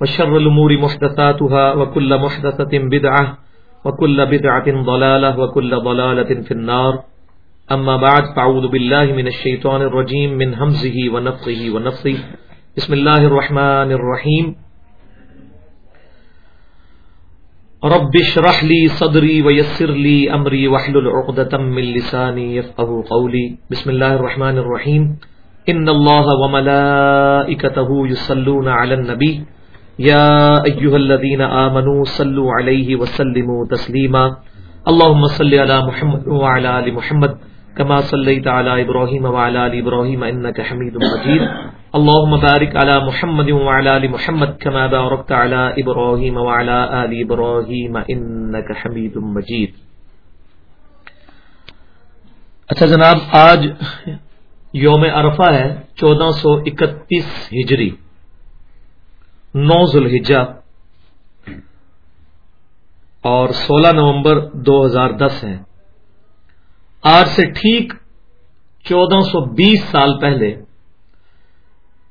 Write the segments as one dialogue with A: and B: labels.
A: وشر الأمور محدثاتها وكل محدثة بدعة وكل بدعة ضلالة وكل ضلالة في النار. أما بعد، فأعوذ بالله من الشيطان الرجيم، من همزه ونفخه ونفثه بسم الله الرحمن الرحيم. رب اشرح لي صدري ويسر لي أمري واحلل عقدة من لساني يفقهوا قولي. بسم الله الرحمن الرحيم. إن الله وملائكته يصلون على النبي. يا أيها الذين آمنوا صلوا عليه وسلموا تسليما. اللهم صل على محمد وعلى آل محمد، كما صليت على إبراهيم وعلى آل إبراهيم، إنك حميد مجيد. اللهم بارك على محمد وعلى آل محمد، كما باركت على إبراهيم وعلى آل إبراهيم، إنك حميد مجيد. اچھا جناب، آج یوم عرفہ ہے، چودہ سو اکتیس ہجری۔ نو ذوالحجہ اور سولہ نومبر دو ہزار دس ہے آج سے ٹھیک چودہ سو بیس سال پہلے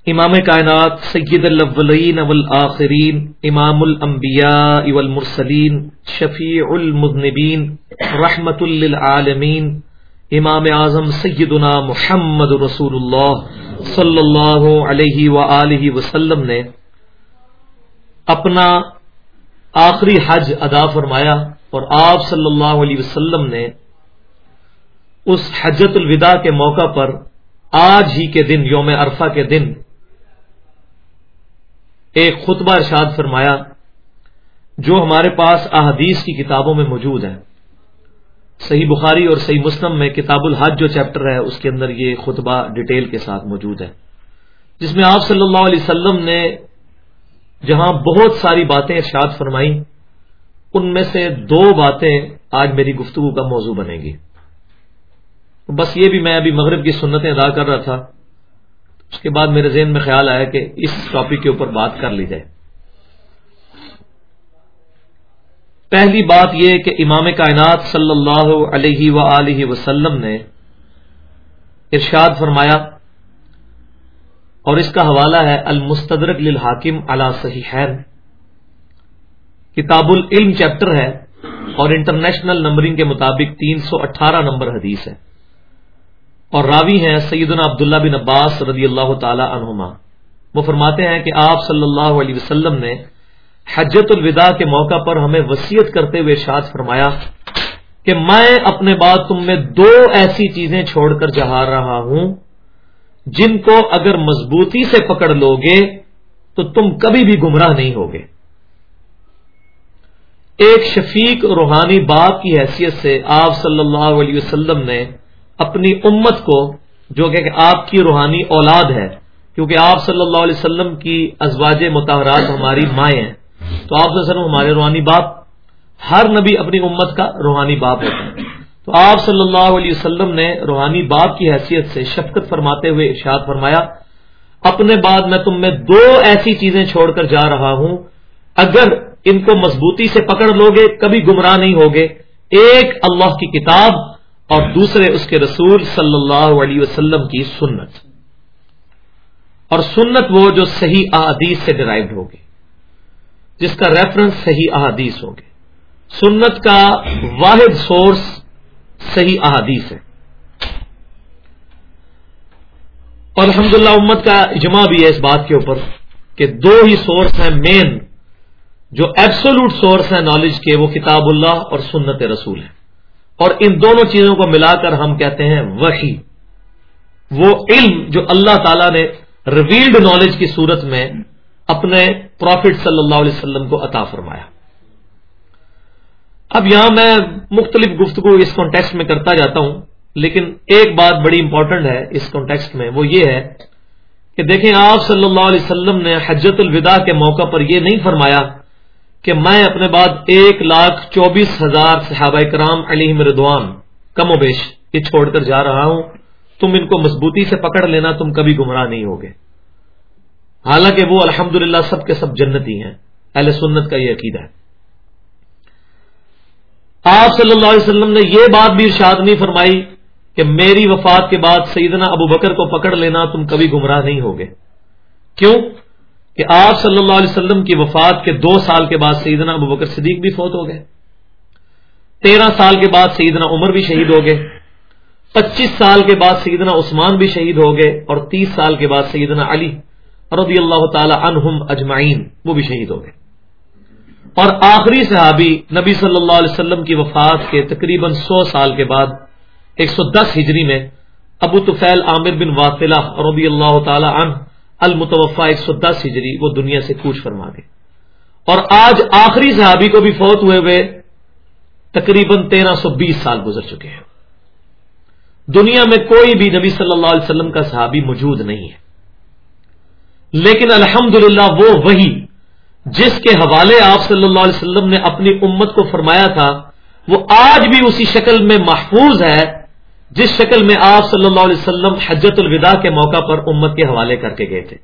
A: امام کائنات سید الاولین والآخرین، امام الانبیاء والمرسلین، شفیع المذنبین، رحمت للعالمین، امام اعظم سیدنا محمد رسول اللہ صلی اللہ علیہ وآلہ وسلم نے اپنا آخری حج ادا فرمایا اور آپ صلی اللہ علیہ وسلم نے اس حجت الوداع کے موقع پر آج ہی کے دن، یوم عرفہ کے دن ایک خطبہ ارشاد فرمایا جو ہمارے پاس احادیث کی کتابوں میں موجود ہے صحیح بخاری اور صحیح مسلم میں کتاب الحج جو چیپٹر ہے، اس کے اندر یہ خطبہ ڈیٹیل کے ساتھ موجود ہے۔ جس میں آپ صلی اللہ علیہ وسلم نے جہاں بہت ساری باتیں ارشاد فرمائی ان میں سے دو باتیں آج میری گفتگو کا موضوع بنے گی۔ بس یہ بھی میں ابھی مغرب کی سنتیں ادا کر رہا تھا، اس کے بعد میرے ذہن میں خیال آیا کہ اس ٹاپک کے اوپر بات کر لی جائے۔ پہلی بات یہ کہ امام کائنات صلی اللہ علیہ و وسلم نے ارشاد فرمایا اور اس کا حوالہ ہے المستدرک للحاکم علی صحیحین۔ کتاب العلم چیپٹر ہے اور انٹرنیشنل نمبرنگ کے مطابق تین سو اٹھارہ نمبر حدیث ہے۔ اور راوی ہیں سیدنا عبداللہ بن عباس رضی اللہ تعالی عنہما۔ وہ فرماتے ہیں کہ آپ صلی اللہ علیہ وسلم نے حجت الوداع کے موقع پر ہمیں وسیعت کرتے ہوئے ارشاد فرمایا کہ میں اپنے بعد تم میں دو ایسی چیزیں چھوڑ کر جہا رہا ہوں جن کو اگر مضبوطی سے پکڑ لو گے تو تم کبھی بھی گمراہ نہیں ہوگے۔ ایک شفیق روحانی باپ کی حیثیت سے آپ صلی اللہ علیہ وسلم نے اپنی امت کو، جو کہ آپ کی روحانی اولاد ہے، کیونکہ آپ صلی اللہ علیہ وسلم کی ازواج متحرات ہماری مائیں ہیں، تو آپ ہمارے روحانی باپ، ہر نبی اپنی امت کا روحانی باپ ہوتا ہے۔ تو آپ صلی اللہ علیہ وسلم نے روحانی باپ کی حیثیت سے شفقت فرماتے ہوئے ارشاد فرمایا، اپنے بعد میں تم میں دو ایسی چیزیں چھوڑ کر جا رہا ہوں۔ اگر ان کو مضبوطی سے پکڑ لو گے کبھی گمراہ نہیں ہوگے۔ ایک اللہ کی کتاب اور دوسرے اس کے رسول صلی اللہ علیہ وسلم کی سنت۔ اور سنت وہ جو صحیح احادیث سے ڈرائیوڈ ہوگی، جس کا ریفرنس صحیح احادیث ہوگی۔ سنت کا واحد سورس صحیح احادیث ہے اور الحمد امت کا اجماع بھی ہے اس بات کے اوپر کہ دو ہی سورس ہیں مین جو ایبسولوٹ سورس ہیں نالج کے، وہ کتاب اللہ اور سنت رسول ہے اور ان دونوں چیزوں کو ملا کر ہم کہتے ہیں وہی وہ علم جو اللہ تعالی نے ریویلڈ نالج کی صورت میں اپنے پروفٹ صلی اللہ علیہ وسلم کو عطا فرمایا۔ اب یہاں میں مختلف گفتگو اس کانٹیکس میں کرتا جاتا ہوں، لیکن ایک بات بڑی امپورٹنٹ ہے اس کانٹیکس میں، وہ یہ ہے کہ دیکھیں آپ صلی اللہ علیہ وسلم نے حجت الوداع کے موقع پر یہ نہیں فرمایا کہ میں اپنے بعد ایک لاکھ چوبیس ہزار صحابہ کرام علی مردوان کم و بیش، یہ چھوڑ کر جا رہا ہوں، تم ان کو مضبوطی سے پکڑ لینا تم کبھی گمراہ نہیں ہوگے۔ حالانکہ وہ الحمد سب کے سب جنتی ہیں، اہل سنت کا یہ عقیدہ ہے۔ آپ صلی اللہ علیہ وسلم نے یہ بات بھی ارشاد نہیں فرمائی کہ میری وفات کے بعد سیدنا ابو بکر کو پکڑ لینا تم کبھی گمراہ نہیں ہوگے۔ کیوں؟ کہ آپ صلی اللہ علیہ وسلم کی وفات کے دو سال کے بعد سیدنا ابو بکر صدیق بھی فوت ہو گئے۔ تیرہ سال کے بعد سیدنا عمر بھی شہید ہو گئے۔ پچیس سال کے بعد سیدنا عثمان بھی شہید ہو گئے اور تیس سال کے بعد سیدنا علی رضی اللہ تعالی عنہم اجمعین وہ بھی شہید ہو گئے۔ اور آخری صحابی نبی صلی اللہ علیہ وسلم کی وفات کے تقریباً سو سال کے بعد، ایک سو دس ہجری میں، ابو توفیل عامر بن واطلہ رضی اللہ تعالی عنہ المتوفا ایک سو دس ہجری وہ دنیا سے کوچ فرما گئے۔ اور آج آخری صحابی کو بھی فوت ہوئے ہوئے تقریباً تیرہ سو بیس سال گزر چکے ہیں۔ دنیا میں کوئی بھی نبی صلی اللہ علیہ وسلم کا صحابی موجود نہیں ہے۔ لیکن الحمد وہ وہی جس کے حوالے آپ صلی اللہ علیہ وسلم نے اپنی امت کو فرمایا تھا، وہ آج بھی اسی شکل میں محفوظ ہے، جس شکل میں آپ صلی اللہ علیہ وسلم حجت الوداع کے موقع پر امت کے حوالے کر کے گئے تھے۔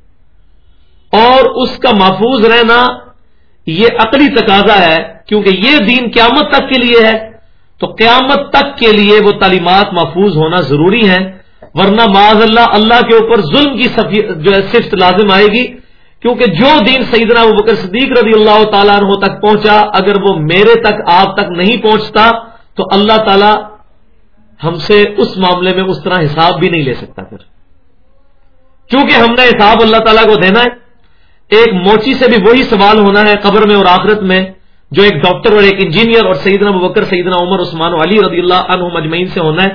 A: اور اس کا محفوظ رہنا یہ عقلی تقاضا ہے، کیونکہ یہ دین قیامت تک کے لیے ہے۔ تو قیامت تک کے لیے وہ تعلیمات محفوظ ہونا ضروری ہے ورنہ معاذ اللہ اللہ کے اوپر ظلم کی جو ہے، صفت لازم آئے گی۔ کیونکہ جو دین سیدنا ابو بکر صدیق رضی اللہ تعالیٰ عنہ تک پہنچا، اگر وہ میرے تک، آپ تک نہیں پہنچتا، تو اللہ تعالی ہم سے اس معاملے میں اس طرح حساب بھی نہیں لے سکتا پھر۔ کیونکہ ہم نے حساب اللہ تعالیٰ کو دینا ہے، ایک موچی سے بھی وہی سوال ہونا ہے قبر میں اور آخرت میں، جو ایک ڈاکٹر اور ایک انجینئر اور سیدنا ابو بکر، سیدنا عمر، عثمان علی رضی اللہ عنہ مجمعین سے ہونا ہے۔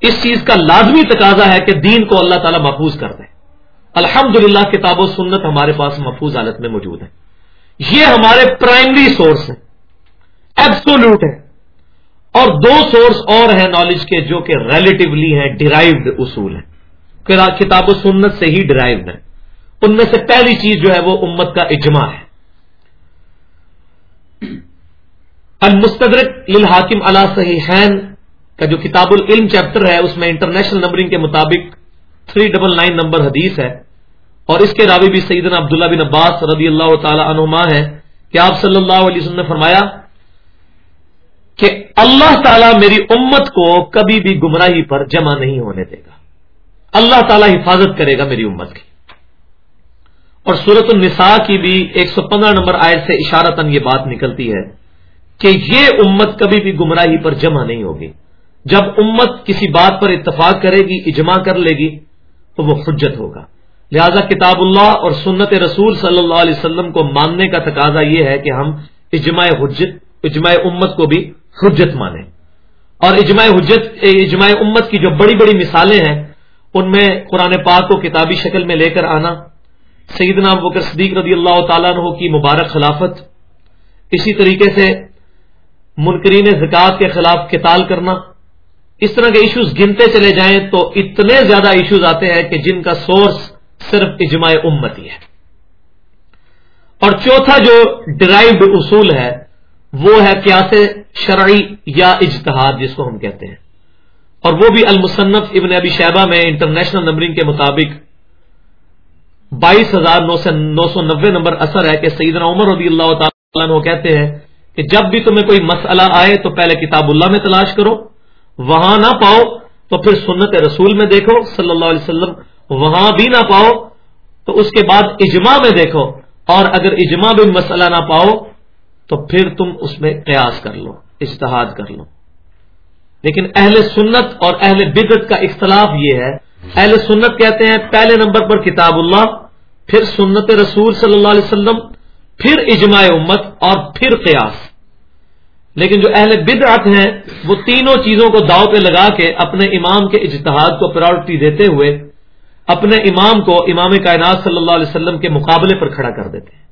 A: اس چیز کا لازمی تقاضا ہے کہ دین کو اللہ تعالیٰ محفوظ کر دے۔ الحمد کتاب و سنت ہمارے پاس محفوظ حالت میں موجود ہے یہ ہمارے پرائمری سورس ہیں۔ ایبسولوٹ ہے اور دو سورس اور ہیں نالج کے جو کہ ریلیٹولی ہیں ڈرائیوڈ اصول ہیں۔ کتاب و سنت سے ہی ڈرائیوڈ ہیں۔ ان میں سے پہلی چیز جو ہے وہ امت کا اجماع ہے۔ المستدرک للحاکم علی صحیحین کا جو کتاب العلم چیپٹر ہے، اس میں انٹرنیشنل نمبرنگ کے مطابق تھری ڈبل نائن نمبر حدیث ہے۔ اور اس کے راوی بھی سیدنا عبداللہ بن عباس رضی اللہ تعالی عنہما ہے کہ آپ صلی اللہ علیہ وسلم نے فرمایا کہ اللہ تعالیٰ میری امت کو کبھی بھی گمراہی پر جمع نہیں ہونے دے گا۔ اللہ تعالیٰ حفاظت کرے گا میری امت کی۔ اور صورت النساء کی بھی ایک سو پندرہ نمبر آئے سے اشارتن یہ بات نکلتی ہے کہ یہ امت کبھی بھی گمراہی پر جمع نہیں ہوگی۔ جب امت کسی بات پر اتفاق کرے گی، اجماع کر لے گی، تو وہ حجت ہوگا۔ لہذا کتاب اللہ اور سنت رسول صلی اللہ علیہ وسلم کو ماننے کا تقاضا یہ ہے کہ ہم اجماع حجت، اجماع امت کو بھی حجت مانیں۔ اور اجماع حجت، اجماع امت کی جو بڑی بڑی مثالیں ہیں، ان میں قرآن پاک کو کتابی شکل میں لے کر آنا، سیدنا بکر صدیق رضی اللہ تعالیٰ عنہ کی مبارک خلافت، اسی طریقے سے منکرین زکات کے خلاف قتال کرنا۔ اس طرح کے ایشوز گنتے چلے جائیں تو اتنے زیادہ ایشوز آتے ہیں کہ جن کا سورس صرف اجماع امتی ہے۔ اور چوتھا جو ڈرائیوڈ اصول ہے، وہ ہے قیاس شرعی یا اجتہاد، جس کو ہم کہتے ہیں۔ اور وہ بھی المصنف ابن ابی شہبہ میں انٹرنیشنل نمبرنگ کے مطابق بائیس ہزار نو سو نبے نمبر اثر ہے کہ سیدنا عمر رضی اللہ تعالیٰ کہتے ہیں کہ جب بھی تمہیں کوئی مسئلہ آئے تو پہلے کتاب اللہ میں تلاش کرو، وہاں نہ پاؤ تو پھر سنت رسول میں دیکھو، صلی اللہ علیہ وسلم وہاں بھی نہ پاؤ تو اس کے بعد اجماع میں دیکھو اور اگر اجماع بھی مسئلہ نہ پاؤ تو پھر تم اس میں قیاس کر لو اشتہاد کر لو۔ لیکن اہل سنت اور اہل بدت کا اختلاف یہ ہے۔ اہل سنت کہتے ہیں، پہلے نمبر پر کتاب اللہ، پھر سنت رسول صلی اللہ علیہ وسلم، پھر اجماع امت اور پھر قیاس۔ لیکن جو اہل بدعت ہیں، وہ تینوں چیزوں کو داؤ پہ لگا کے اپنے امام کے اجتہاد کو پرائرٹی دیتے ہوئے اپنے امام کو امام کائنات صلی اللہ علیہ وسلم کے مقابلے پر کھڑا کر دیتے ہیں۔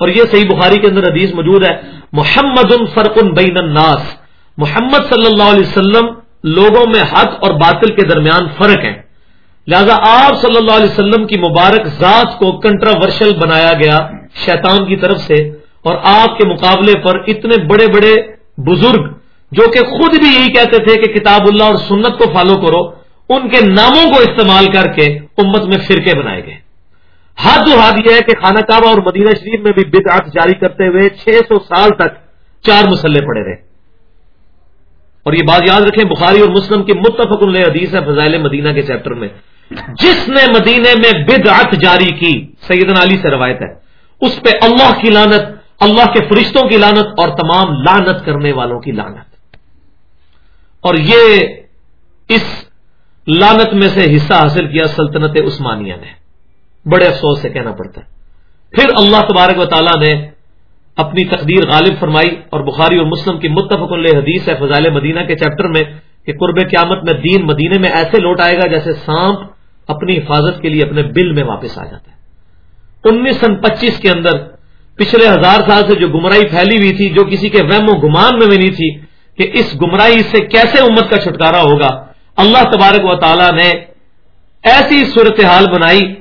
A: اور یہ صحیح بخاری کے اندر حدیث موجود ہے، محمد فرق بین الناس محمد صلی اللہ علیہ وسلم لوگوں میں حق اور باطل کے درمیان فرق ہے۔ لہذا آپ صلی اللہ علیہ وسلم کی مبارک ذات کو کنٹراورشل بنایا گیا شیطان کی طرف سے، اور آپ کے مقابلے پر اتنے بڑے بڑے بزرگ، جو کہ خود بھی یہی کہتے تھے کہ کتاب اللہ اور سنت کو فالو کرو ان کے ناموں کو استعمال کر کے امت میں فرقے بنائے گئے۔ حد و حد یہ ہے کہ خانہ کعبہ اور مدینہ شریف میں بھی بدعت جاری کرتے ہوئے چھ سو سال تک چار مسلح پڑے رہے۔ اور یہ بات یاد رکھیں، بخاری اور مسلم کی متفق حدیث ہے فضائل مدینہ کے چیپٹر میں۔ جس نے مدینے میں بدعت جاری کی، سیدنا علی سے روایت ہے۔ اس پہ اللہ کی لانت اللہ کے فرشتوں کی لانت اور تمام لانت کرنے والوں کی لانت اور یہ اس لانت میں سے حصہ حاصل کیا سلطنت عثمانیہ نے۔ بڑے افسوس سے کہنا پڑتا ہے۔ پھر اللہ تبارک و تعالیٰ نے اپنی تقدیر غالب فرمائی اور بخاری اور مسلم کی متفق حدیث ہے فضائل مدینہ کے چیپٹر میں کہ قرب قیامت میں دین مدینے میں ایسے لوٹ آئے گا جیسے سانپ اپنی حفاظت کے لیے اپنے بل میں واپس آ جاتا ہے۔ انیس سن پچیس کے اندر پچھلے ہزار سال سے جو گمراہی پھیلی ہوئی تھی، جو کسی کے وہم و گمان میں بھی نہیں تھی کہ اس گمراہی سے کیسے امت کا چھٹکارا ہوگا اللہ تبارک و تعالی نے ایسی صورتحال بنائی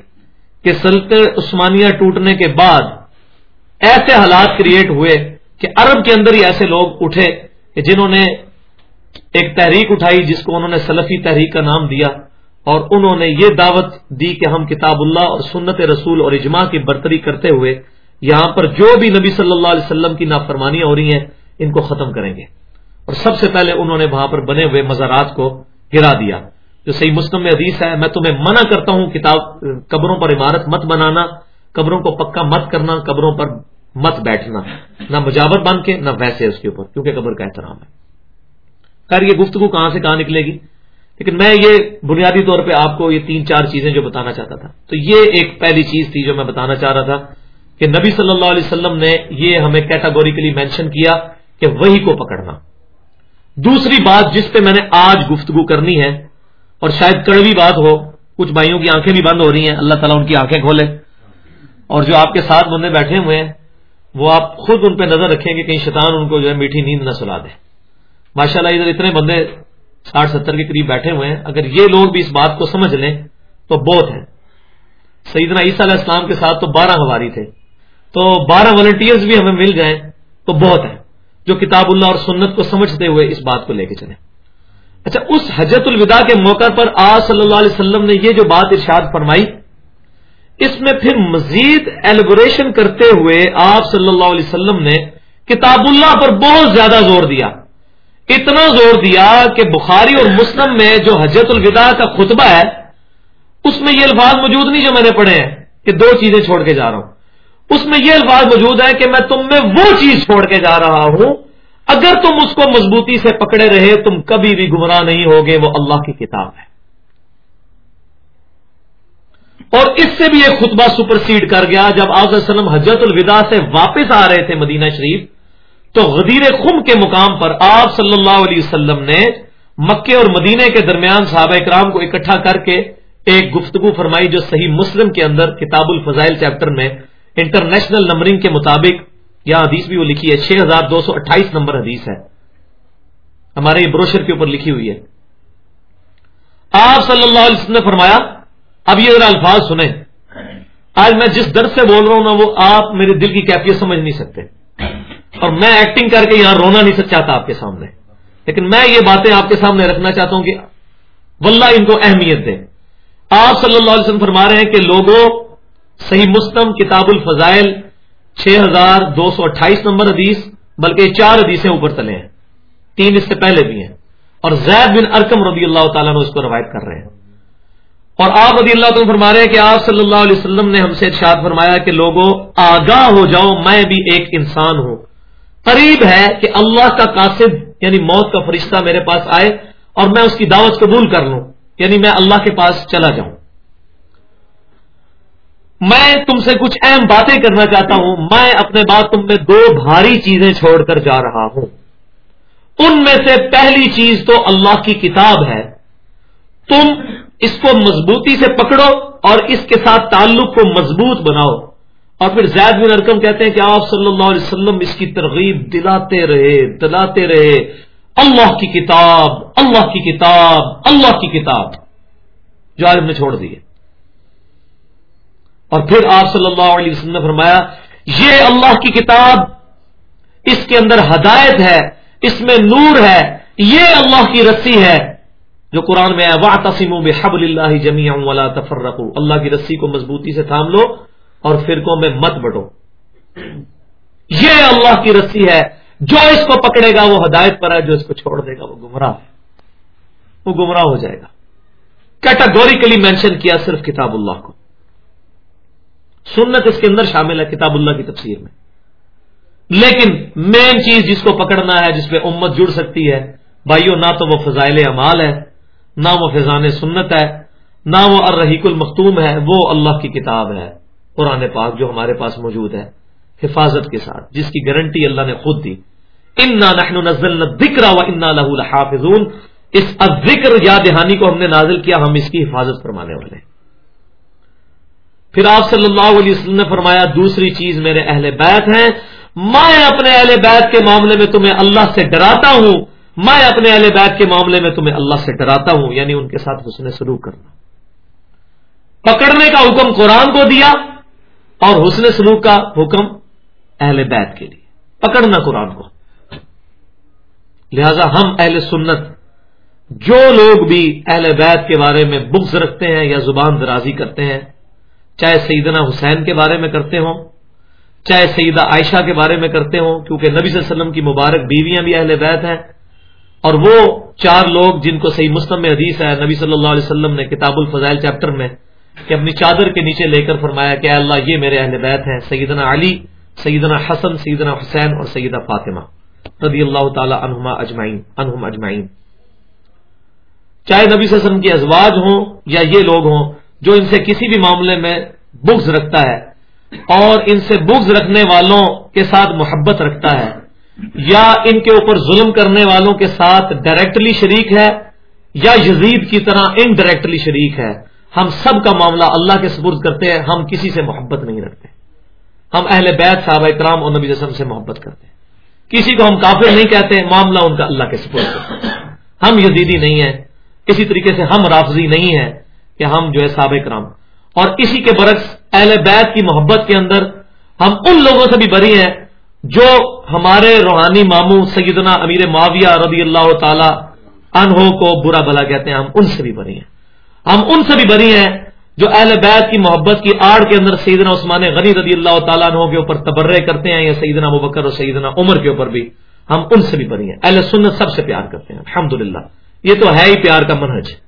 A: کہ سلطنت عثمانیہ ٹوٹنے کے بعد ایسے حالات کریٹ ہوئے کہ عرب کے اندر ہی ایسے لوگ اٹھے کہ جنہوں نے ایک تحریک اٹھائی جس کو انہوں نے سلفی تحریک کا نام دیا اور انہوں نے یہ دعوت دی کہ ہم کتاب اللہ اور سنت رسول اور اجماع کی برتری کرتے ہوئے یہاں پر جو بھی نبی صلی اللہ علیہ وسلم کی نافرمانیاں ہو رہی ہیں، ان کو ختم کریں گے۔ اور سب سے پہلے انہوں نے وہاں پر بنے ہوئے مزارات کو گرا دیا۔ جو صحیح مسلم میں حدیث ہے، میں تمہیں منع کرتا ہوں، کتاب، قبروں پر عمارت مت بنانا، قبروں کو پکا مت کرنا، قبروں پر مت بیٹھنا۔ نہ مجاور بن کے، نہ ویسے اس کے اوپر، کیونکہ قبر کا احترام ہے۔ خیر، یہ گفتگو کہاں سے کہاں نکلے گی؟ لیکن میں یہ بنیادی طور پہ آپ کو یہ تین چار چیزیں جو بتانا چاہتا تھا۔ تو یہ ایک پہلی چیز تھی جو میں بتانا چاہ رہا تھا کہ نبی صلی اللہ علیہ وسلم نے یہ ہمیں کیٹاگوریکلی مینشن کیا کہ وہی کو پکڑنا۔ دوسری بات جس پہ میں نے آج گفتگو کرنی ہے، اور شاید کڑوی بات ہو، کچھ بھائیوں کی آنکھیں بھی بند ہو رہی ہیں، اللہ تعالیٰ ان کی آنکھیں کھولے۔ اور جو آپ کے ساتھ بندے بیٹھے ہوئے ہیں، وہ آپ خود ان پہ نظر رکھیں گے کہیں شیطان ان کو جو ہے میٹھی نیند نہ سلا دے۔ ماشاء اللہ ادھر اتنے بندے ساٹھ ستر کے قریب بیٹھے ہوئے ہیں۔ اگر یہ لوگ بھی اس بات کو سمجھ لیں، تو بہت ہے سیدنا عیسیٰ علیہ السلام کے ساتھ تو بارہ ہماری تھے۔ تو بارہ والنٹیئرز بھی ہمیں مل جائیں تو بہت ہے جو کتاب اللہ اور سنت کو سمجھتے ہوئے اس بات کو لے کے چلیں اچھا اس حجت الوداع کے موقع پر آج صلی اللہ علیہ وسلم نے یہ جو بات ارشاد فرمائی، اس میں پھر مزید ایلیبوریشن کرتے ہوئے آپ صلی اللہ علیہ وسلم نے کتاب اللہ پر بہت زیادہ زور دیا۔ اتنا زور دیا کہ بخاری اور مسلم میں جو حجت الوداع کا خطبہ ہے، اس میں یہ الفاظ موجود نہیں جو میں نے پڑھے ہیں کہ دو چیزیں چھوڑ کے جا رہا ہوں۔ اس میں یہ الفاظ موجود ہے کہ میں تم میں وہ چیز چھوڑ کے جا رہا ہوں، اگر تم اس کو مضبوطی سے پکڑے رہے، تم کبھی بھی گمراہ نہیں ہوگے، وہ اللہ کی کتاب ہے۔ اور اس سے بھی ایک خطبہ سپر سیڈ کر گیا، جب آز وسلم حجت الوداع سے واپس آ رہے تھے مدینہ شریف، تو غدیر خم کے مقام پر آپ صلی اللہ علیہ وسلم نے مکے اور مدینے کے درمیان صحابہ اکرام کو اکٹھا کر کے ایک گفتگو فرمائی جو صحیح مسلم کے اندر کتاب الفضائل چیپٹر میں انٹرنیشنل نمبرنگ کے مطابق یہاں حدیث بھی وہ لکھی ہے، چھ ہزار دو سو اٹھائیس نمبر حدیث ہے۔ ہمارے یہ بروشر کے اوپر لکھی ہوئی ہے۔ آپ صلی اللہ علیہ وسلم نے فرمایا، اب یہ ذرا الفاظ سنیں۔ آج میں جس درد سے بول رہا ہوں نا، وہ آپ میرے دل کی کیفیت سمجھ نہیں سکتے۔ اور میں ایکٹنگ کر کے یہاں رونا نہیں چاہتا آپ کے سامنے۔ لیکن میں یہ باتیں آپ کے سامنے رکھنا چاہتا ہوں کہ واللہ ان کو اہمیت دیں آپ صلی اللہ علیہ وسلم فرما رہے ہیں کہ لوگوں صحیح مستم کتاب الفضائل، چھ ہزار دو سو اٹھائیس نمبر حدیث، بلکہ چار حدیثیں اوپر چلے ہیں۔ تین اس سے پہلے بھی ہیں۔ اور زید بن ارکم رضی اللہ تعالیٰ نے اس کو روایت کر رہے ہیں۔ اور آپ رضی اللہ تعالیٰ فرما رہے ہیں کہ آپ صلی اللہ علیہ وسلم نے ہم سے ارشاد فرمایا کہ لوگوں آگاہ ہو جاؤ، میں بھی ایک انسان ہوں۔ قریب ہے کہ اللہ کا قاصد یعنی موت کا فرشتہ میرے پاس آئے اور میں اس کی دعوت قبول کر لوں یعنی میں اللہ کے پاس چلا جاؤں۔ میں تم سے کچھ اہم باتیں کرنا چاہتا ہوں۔ میں اپنے بات تم میں دو بھاری چیزیں چھوڑ کر جا رہا ہوں۔ ان میں سے پہلی چیز تو اللہ کی کتاب ہے۔ تم اس کو مضبوطی سے پکڑو اور اس کے ساتھ تعلق کو مضبوط بناؤ۔ اور پھر زید بن ارکم کہتے ہیں کہ آپ صلی اللہ علیہ وسلم اس کی ترغیب دلاتے رہے دلاتے رہے۔ اللہ کی کتاب، اللہ کی کتاب، اللہ کی کتاب۔ جو آج ہم نے چھوڑ دی اور پھر آپ صلی اللہ علیہ وسلم نے فرمایا، یہ اللہ کی کتاب اس کے اندر ہدایت ہے، اس میں نور ہے، یہ اللہ کی رسی ہے، جو قرآن میں واہ تسیم حب اللہ جمی ولا تفر اللہ کی رسی کو مضبوطی سے تھام لو اور فرقوں میں مت بٹو۔ یہ اللہ کی رسی ہے، جو اس کو پکڑے گا وہ ہدایت پر ہے، جو اس کو چھوڑ دے گا وہ گمراہ ہے۔ وہ گمراہ ہو جائے گا۔ کیٹاگوریکلی مینشن کیا صرف کتاب اللہ کو۔ سنت اس کے اندر شامل ہے کتاب اللہ کی تفسیر میں۔ لیکن مین چیز جس کو پکڑنا ہے، جس پہ امت جڑ سکتی ہے، بھائیو، نہ تو وہ فضائل اعمال ہے، نہ وہ فضان سنت ہے، نہ وہ الرحیق المختوم ہے، وہ اللہ کی کتاب ہے۔ قرآن پاک جو ہمارے پاس موجود ہے، حفاظت کے ساتھ، جس کی گارنٹی اللہ نے خود دی۔ ان نزل و انا لہ حافظون اس ذکر یا دہانی کو ہم نے نازل کیا، ہم اس کی حفاظت فرمانے والے ہیں۔ پھر آپ صلی اللہ علیہ وسلم نے فرمایا، دوسری چیز میرے اہل بیت ہیں۔ میں اپنے اہل بیت کے معاملے میں تمہیں اللہ سے ڈراتا ہوں۔ میں اپنے اہل بیت کے معاملے میں تمہیں اللہ سے ڈراتا ہوں یعنی ان کے ساتھ حسن سلوک کرنا۔ پکڑنے کا حکم قرآن کو دیا اور حسن سلوک کا حکم اہل بیت کے لیے۔ پکڑنا قرآن کو۔ لہذا ہم اہل سنت، جو لوگ بھی اہل بیت کے بارے میں بکس رکھتے ہیں یا زبان درازی کرتے ہیں چاہے سیدنا حسین کے بارے میں کرتے ہوں، چاہے سیدہ عائشہ کے بارے میں کرتے ہوں، کیونکہ نبی صلی اللہ علیہ وسلم کی مبارک بیویاں بھی اہل بیت ہیں۔ اور وہ چار لوگ جن کو صحیح مسلم میں حدیث ہے، نبی صلی اللہ علیہ وسلم نے کتاب الفضائل چیپٹر میں کہ اپنی چادر کے نیچے لے کر فرمایا کہ اللہ، یہ میرے اہل بیت ہیں، سیدنا علی، سیدنا حسن، سیدنا حسین اور سیدہ فاطمہ رضی اللہ تعالی عنہما اجمعین، عنہم اجمعین۔ چاہے نبی صلی اللہ علیہ وسلم کی ازواج ہوں یا یہ لوگ ہوں جو ان سے کسی بھی معاملے میں بغض رکھتا ہے اور ان سے بغض رکھنے والوں کے ساتھ محبت رکھتا ہے یا ان کے اوپر ظلم کرنے والوں کے ساتھ ڈائریکٹلی شریک ہے یا یزید کی طرح انڈائریکٹلی شریک ہے ہم سب کا معاملہ اللہ کے سپرد کرتے ہیں، ہم کسی سے محبت نہیں رکھتے۔ ہم اہل بیت، صحابہ اکرام اور نبی رسم سے محبت کرتے ہیں۔ کسی کو ہم کافر نہیں کہتے، معاملہ ان کا اللہ کے سپرد کرتے ہیں۔ ہم یزیدی نہیں ہیں، اسی طریقے سے ہم رافضی نہیں ہیں۔ کہ ہم جو ہے صحابہ کرام۔ اور اسی کے برعکس اہل بیت کی محبت کے اندر ہم ان لوگوں سے بھی بری ہیں جو ہمارے روحانی ماموں سیدنا امیر معاویہ رضی اللہ تعالی انہوں کو برا بلا کہتے ہیں، ہم ان سے بھی بری ہیں۔ ہم ان سے بھی بری ہیں جو اہل بیت کی محبت کی آڑ کے اندر سیدنا عثمان غنی رضی اللہ تعالیٰ عنہ کے اوپر تبرے کرتے ہیں یا سیدنا مبکر اور سیدنا عمر کے اوپر بھی، ہم ان سے بھی بری ہیں۔ اہل سنت سب سے پیار کرتے ہیں الحمد یہ تو ہے ہی پیار کا منہج۔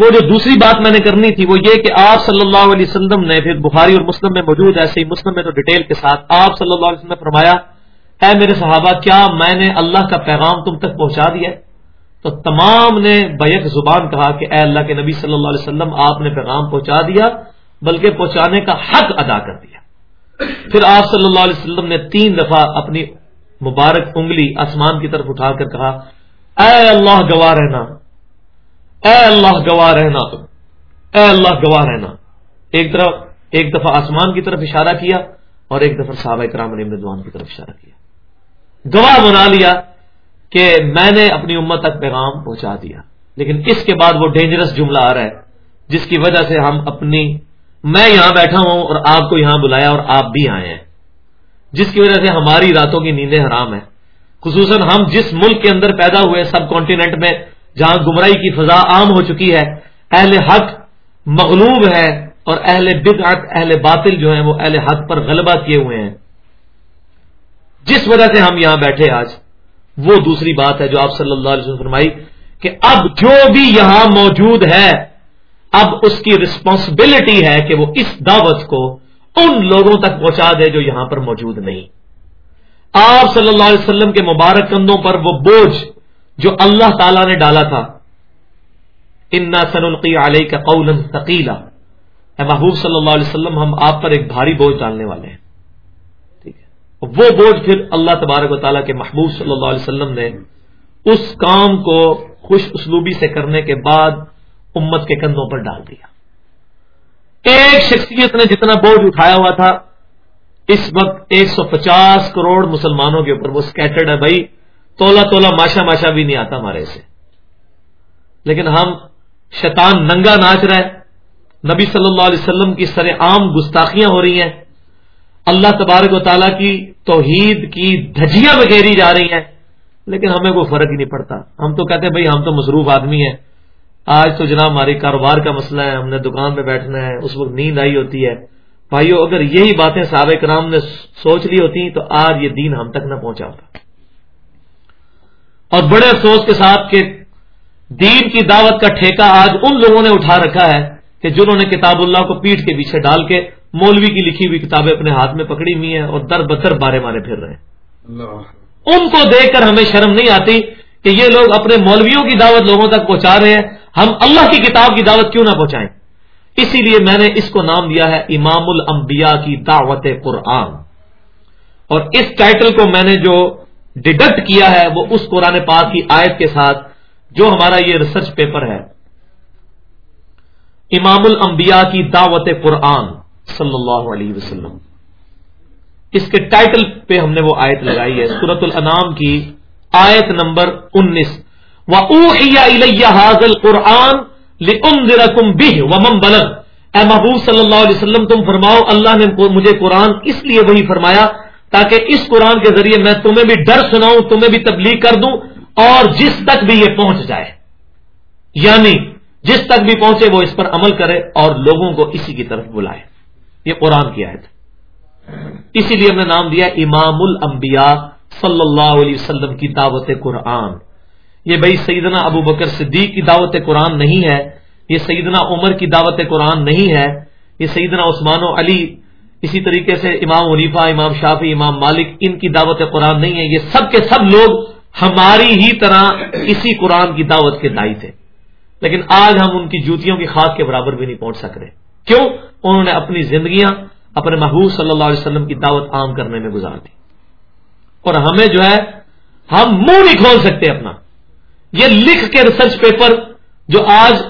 A: وہ جو دوسری بات میں نے کرنی تھی وہ یہ کہ آپ صلی اللہ علیہ وسلم نے پھر بخاری اور مسلم میں موجود ایسے ہی مسلم میں تو ڈیٹیل کے ساتھ آپ صلی اللہ علیہ وسلم نے فرمایا، اے میرے صحابہ، کیا میں نے اللہ کا پیغام تم تک پہنچا دیا تو تمام نے بیک زبان کہا کہ اے اللہ کے نبی صلی اللہ علیہ وسلم، آپ نے پیغام پہنچا دیا، بلکہ پہنچانے کا حق ادا کر دیا۔ پھر آپ صلی اللہ علیہ وسلم نے تین دفعہ اپنی مبارک انگلی آسمان کی طرف اٹھا کر کہا، اے اللہ گواہ رہنا اے اللہ گواہ رہنا تم۔ اے اللہ گواہ رہنا۔ ایک طرف ایک دفعہ آسمان کی طرف اشارہ کیا اور ایک دفعہ صحابہ کرام علیہ ردوان کی طرف اشارہ کیا۔ گواہ بنا لیا کہ میں نے اپنی امت تک پیغام پہنچا دیا۔ لیکن اس کے بعد وہ ڈینجرس جملہ آ رہا ہے، جس کی وجہ سے ہم اپنی میں یہاں بیٹھا ہوں اور آپ کو یہاں بلایا اور آپ بھی آئے ہیں۔ جس کی وجہ سے ہماری راتوں کی نیندیں حرام ہیں۔ خصوصاً ہم جس ملک کے اندر پیدا ہوئے، سب کانٹیننٹ میں جہاں گمراہی کی فضا عام ہو چکی ہے، اہل حق مغلوب ہے اور اہل بدعت، اہل باطل جو ہیں وہ اہل حق پر غلبہ کیے ہوئے ہیں۔ جس وجہ سے ہم یہاں بیٹھے آج، وہ دوسری بات ہے جو آپ صلی اللہ علیہ وسلم فرمائی کہ اب جو بھی یہاں موجود ہے، اب اس کی رسپانسبلٹی ہے کہ وہ اس دعوت کو ان لوگوں تک پہنچا دے جو یہاں پر موجود نہیں۔ آپ صلی اللہ علیہ وسلم کے مبارک کندھوں پر وہ بوجھ جو اللہ تعالی نے ڈالا تھا۔ انا سن القی علیہ کا قول ثقیلا اے محبوب صلی اللہ علیہ وسلم، ہم آپ پر ایک بھاری بوجھ ڈالنے والے ہیں۔ ٹھیک ہے۔ وہ بوجھ پھر اللہ تبارک و تعالیٰ کے محبوب صلی اللہ علیہ وسلم نے اس کام کو خوش اسلوبی سے کرنے کے بعد امت کے کندھوں پر ڈال دیا۔ ایک شخصیت نے جتنا بوجھ اٹھایا ہوا تھا، اس وقت ایک سو پچاس کروڑ مسلمانوں کے اوپر وہ اسکیٹرڈ ہے بھائی۔ تولا تولا ماشا ماشا بھی نہیں آتا ہمارے سے۔ لیکن ہم شیطان ننگا ناچ رہے نبی صلی اللہ علیہ وسلم کی سر عام گستاخیاں ہو رہی ہیں۔ اللہ تبارک و تعالیٰ کی توحید کی دھجیاں بگیری جا رہی ہیں۔ لیکن ہمیں کوئی فرق ہی نہیں پڑتا۔ ہم تو کہتے ہیں بھائی ہم تو مصروف آدمی ہیں۔ آج تو جناب ہماری کاروبار کا مسئلہ ہے، ہم نے دکان پہ بیٹھنا ہے، اس وقت نیند آئی ہوتی ہے۔ بھائیو، اگر یہی باتیں صحابہ کرام نے سوچ لی ہوتی تو آج یہ دین ہم تک نہ پہنچا ہوتا۔ اور بڑے افسوس کے ساتھ کہ دین کی دعوت کا ٹھیکہ آج ان لوگوں نے اٹھا رکھا ہے کہ جنہوں نے کتاب اللہ کو پیٹ کے پیچھے ڈال کے مولوی کی لکھی ہوئی کتابیں اپنے ہاتھ میں پکڑی ہوئی ہیں اور در بدر بارے مارے پھر رہے ہیں۔ ان کو دیکھ کر ہمیں شرم نہیں آتی کہ یہ لوگ اپنے مولویوں کی دعوت لوگوں تک پہنچا رہے ہیں۔ ہم اللہ کی کتاب کی دعوت کیوں نہ پہنچائیں؟ اسی لیے میں نے اس کو نام دیا ہے امام الانبیاء کی دعوت قرآن۔ اور اس ٹائٹل کو میں نے جو ڈیڈکٹ کیا ہے وہ اس قرآن پاک کی آیت کے ساتھ جو ہمارا یہ ریسرچ پیپر ہے۔ امام الانبیاء کی دعوت قرآن صلی اللہ علیہ وسلم۔ اس کے ٹائٹل پہ ہم نے وہ آیت لگائی ہے سورت الانام کی آیت نمبر انیس۔ حاضل قرآن بلغ۔ اے محبوب صلی اللہ علیہ وسلم، تم فرماؤ، اللہ نے مجھے قرآن اس لیے وہی فرمایا تاکہ اس قرآن کے ذریعے میں تمہیں بھی ڈر سناؤں، تمہیں بھی تبلیغ کر دوں اور جس تک بھی یہ پہنچ جائے۔ یعنی جس تک بھی پہنچے وہ اس پر عمل کرے اور لوگوں کو اسی کی طرف بلائے۔ یہ قرآن کی آیت اسی لیے ہم نے نام دیا امام الانبیاء صلی اللہ علیہ وسلم کی دعوت قرآن۔ یہ بھائی سیدنا ابو بکر صدیق کی دعوت قرآن نہیں ہے، یہ سیدنا عمر کی دعوت قرآن نہیں ہے، یہ سیدنا عثمان و علی اسی طریقے سے امام عنیفا امام شافی امام مالک ان کی دعوت قرآن نہیں ہے، یہ سب کے سب لوگ ہماری ہی طرح اسی قرآن کی دعوت کے دائی تھے۔ لیکن آج ہم ان کی جوتیوں کی خاص کے برابر بھی نہیں پہنچ سک رہے۔ کیوں؟ انہوں نے اپنی زندگیاں اپنے محبوب صلی اللہ علیہ وسلم کی دعوت عام کرنے میں گزار دی۔ اور ہمیں جو ہے، ہم منہ نہیں کھول سکتے اپنا۔ یہ لکھ کے ریسرچ پیپر جو آج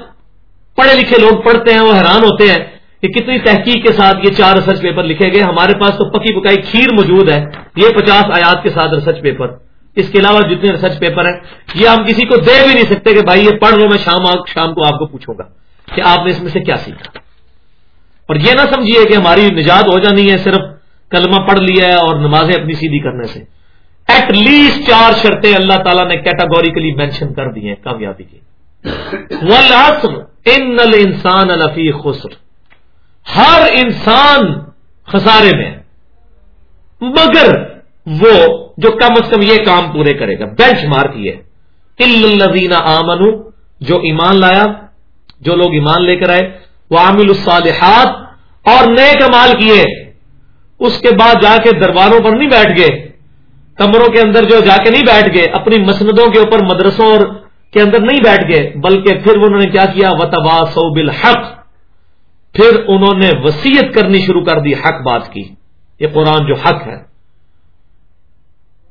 A: پڑھے لکھے لوگ پڑھتے ہیں، وہ حیران ہوتے ہیں کہ کتنی تحقیق کے ساتھ یہ چار ریسرچ پیپر لکھے گئے؟ ہمارے پاس تو پکی پکائی کھیر موجود ہے یہ پچاس آیات کے ساتھ ریسرچ پیپر اس کے علاوہ جتنے ریسرچ پیپر ہیں یہ ہم کسی کو دے بھی نہیں سکتے کہ بھائی یہ پڑھ لو میں شام شام کو آپ کو پوچھوں گا کہ آپ نے اس میں سے کیا سیکھا؟ اور یہ نہ سمجھیے کہ ہماری نجات ہو جانی ہے صرف کلمہ پڑھ لیا ہے اور نمازیں اپنی سیدھی کرنے سے۔ ایٹ لیسٹ چار شرطیں اللہ تعالیٰ نے کیٹاگوریکلی مینشن کر دی ہیں کامیابی کی۔ ان انسان الفی خسر۔ ہر انسان خسارے میں مگر وہ جو کم از کم یہ کام پورے کرے گا۔ بینچ مارک یہ الزین آمن جو ایمان لایا، جو لوگ ایمان لے کر آئے وہ عامل الصالحات اور نئے کمال کیے، اس کے بعد جا کے درباروں پر نہیں بیٹھ گئے، کمروں کے اندر جو جا کے نہیں بیٹھ گئے، اپنی مسندوں کے اوپر مدرسوں اور کے اندر نہیں بیٹھ گئے، بلکہ پھر انہوں نے کیا کیا؟ وطبا سو بالحق پھر انہوں نے وسیعت کرنی شروع کر دی، حق بات کی۔ یہ قرآن جو حق ہے۔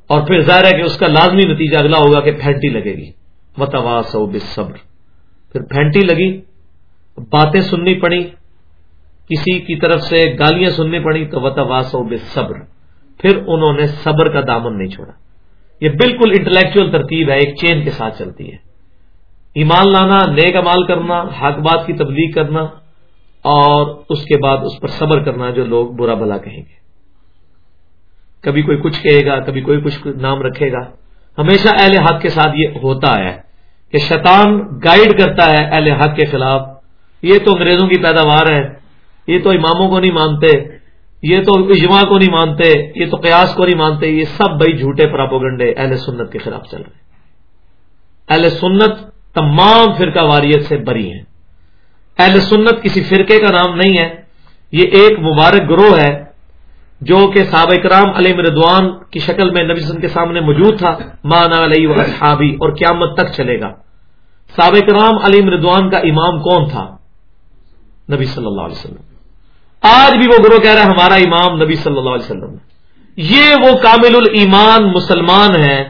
A: اور پھر ظاہر ہے کہ اس کا لازمی نتیجہ اگلا ہوگا کہ پھینٹی لگے گی۔ وطوا سو صبر پھر پھینٹی لگی، باتیں سننی پڑی، کسی کی طرف سے گالیاں سننی پڑی تو وطوا سو صبر پھر انہوں نے صبر کا دامن نہیں چھوڑا۔ یہ بالکل انٹلیکچل ترتیب ہے، ایک چین کے ساتھ چلتی ہے۔ ایمان لانا، نیک امال کرنا، حق بات کی تبلیغ کرنا اور اس کے بعد اس پر صبر کرنا جو لوگ برا بھلا کہیں گے۔ کبھی کوئی کچھ کہے گا، کبھی کوئی کچھ نام رکھے گا۔ ہمیشہ اہل حق کے ساتھ یہ ہوتا ہے کہ شیطان گائیڈ کرتا ہے اہل حق کے خلاف۔ یہ تو انگریزوں کی پیداوار ہے۔ یہ تو اماموں کو نہیں مانتے۔ یہ تو اجماع کو نہیں مانتے۔ یہ تو قیاس کو نہیں مانتے۔ یہ سب بھائی جھوٹے پراپوگنڈے اہل سنت کے خلاف چل رہے ہیں۔ اہل سنت تمام فرقہ واریت سے بری ہیں۔ اہل سنت کسی فرقے کا نام نہیں ہے۔ یہ ایک مبارک گروہ ہے جو کہ صحابہ کرام علیہ مردوان کی شکل میں نبی وسلم کے سامنے موجود تھا۔ مانا علیہ و اور قیامت تک چلے گا۔ صحابہ کرام علی مردوان کا امام کون تھا؟ نبی صلی اللہ علیہ وسلم۔ آج بھی وہ گروہ کہہ رہا ہے، ہمارا امام نبی صلی اللہ علیہ وسلم۔ یہ وہ کامل الایمان مسلمان ہے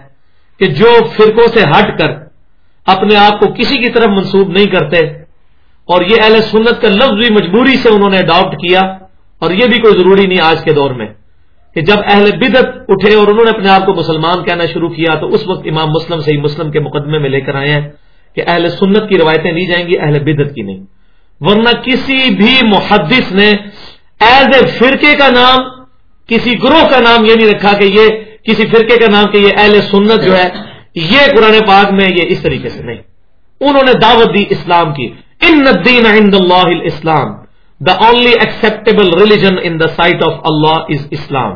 A: کہ جو فرقوں سے ہٹ کر اپنے آپ کو کسی کی طرف منسوب نہیں کرتے۔ اور یہ اہل سنت کا لفظ بھی مجبوری سے انہوں نے اڈاپٹ کیا اور یہ بھی کوئی ضروری نہیں آج کے دور میں کہ جب اہل بدت اٹھے اور انہوں نے اپنے آپ کو مسلمان کہنا شروع کیا تو اس وقت امام مسلم سے ہی مسلم کے مقدمے میں لے کر آئے ہیں کہ اہل سنت کی روایتیں لی جائیں گی، اہل بدت کی نہیں۔ ورنہ کسی بھی محدث نے ایز اے فرقے کا نام، کسی گروہ کا نام یہ نہیں رکھا کہ یہ کسی فرقے کا نام کہ یہ اہل سنت جو ہے، یہ قرآن پاک میں یہ اس طریقے سے نہیں۔ انہوں نے دعوت دی اسلام کی۔ ان الدین عند اللہ اسلام the only acceptable religion in the sight of Allah is Islam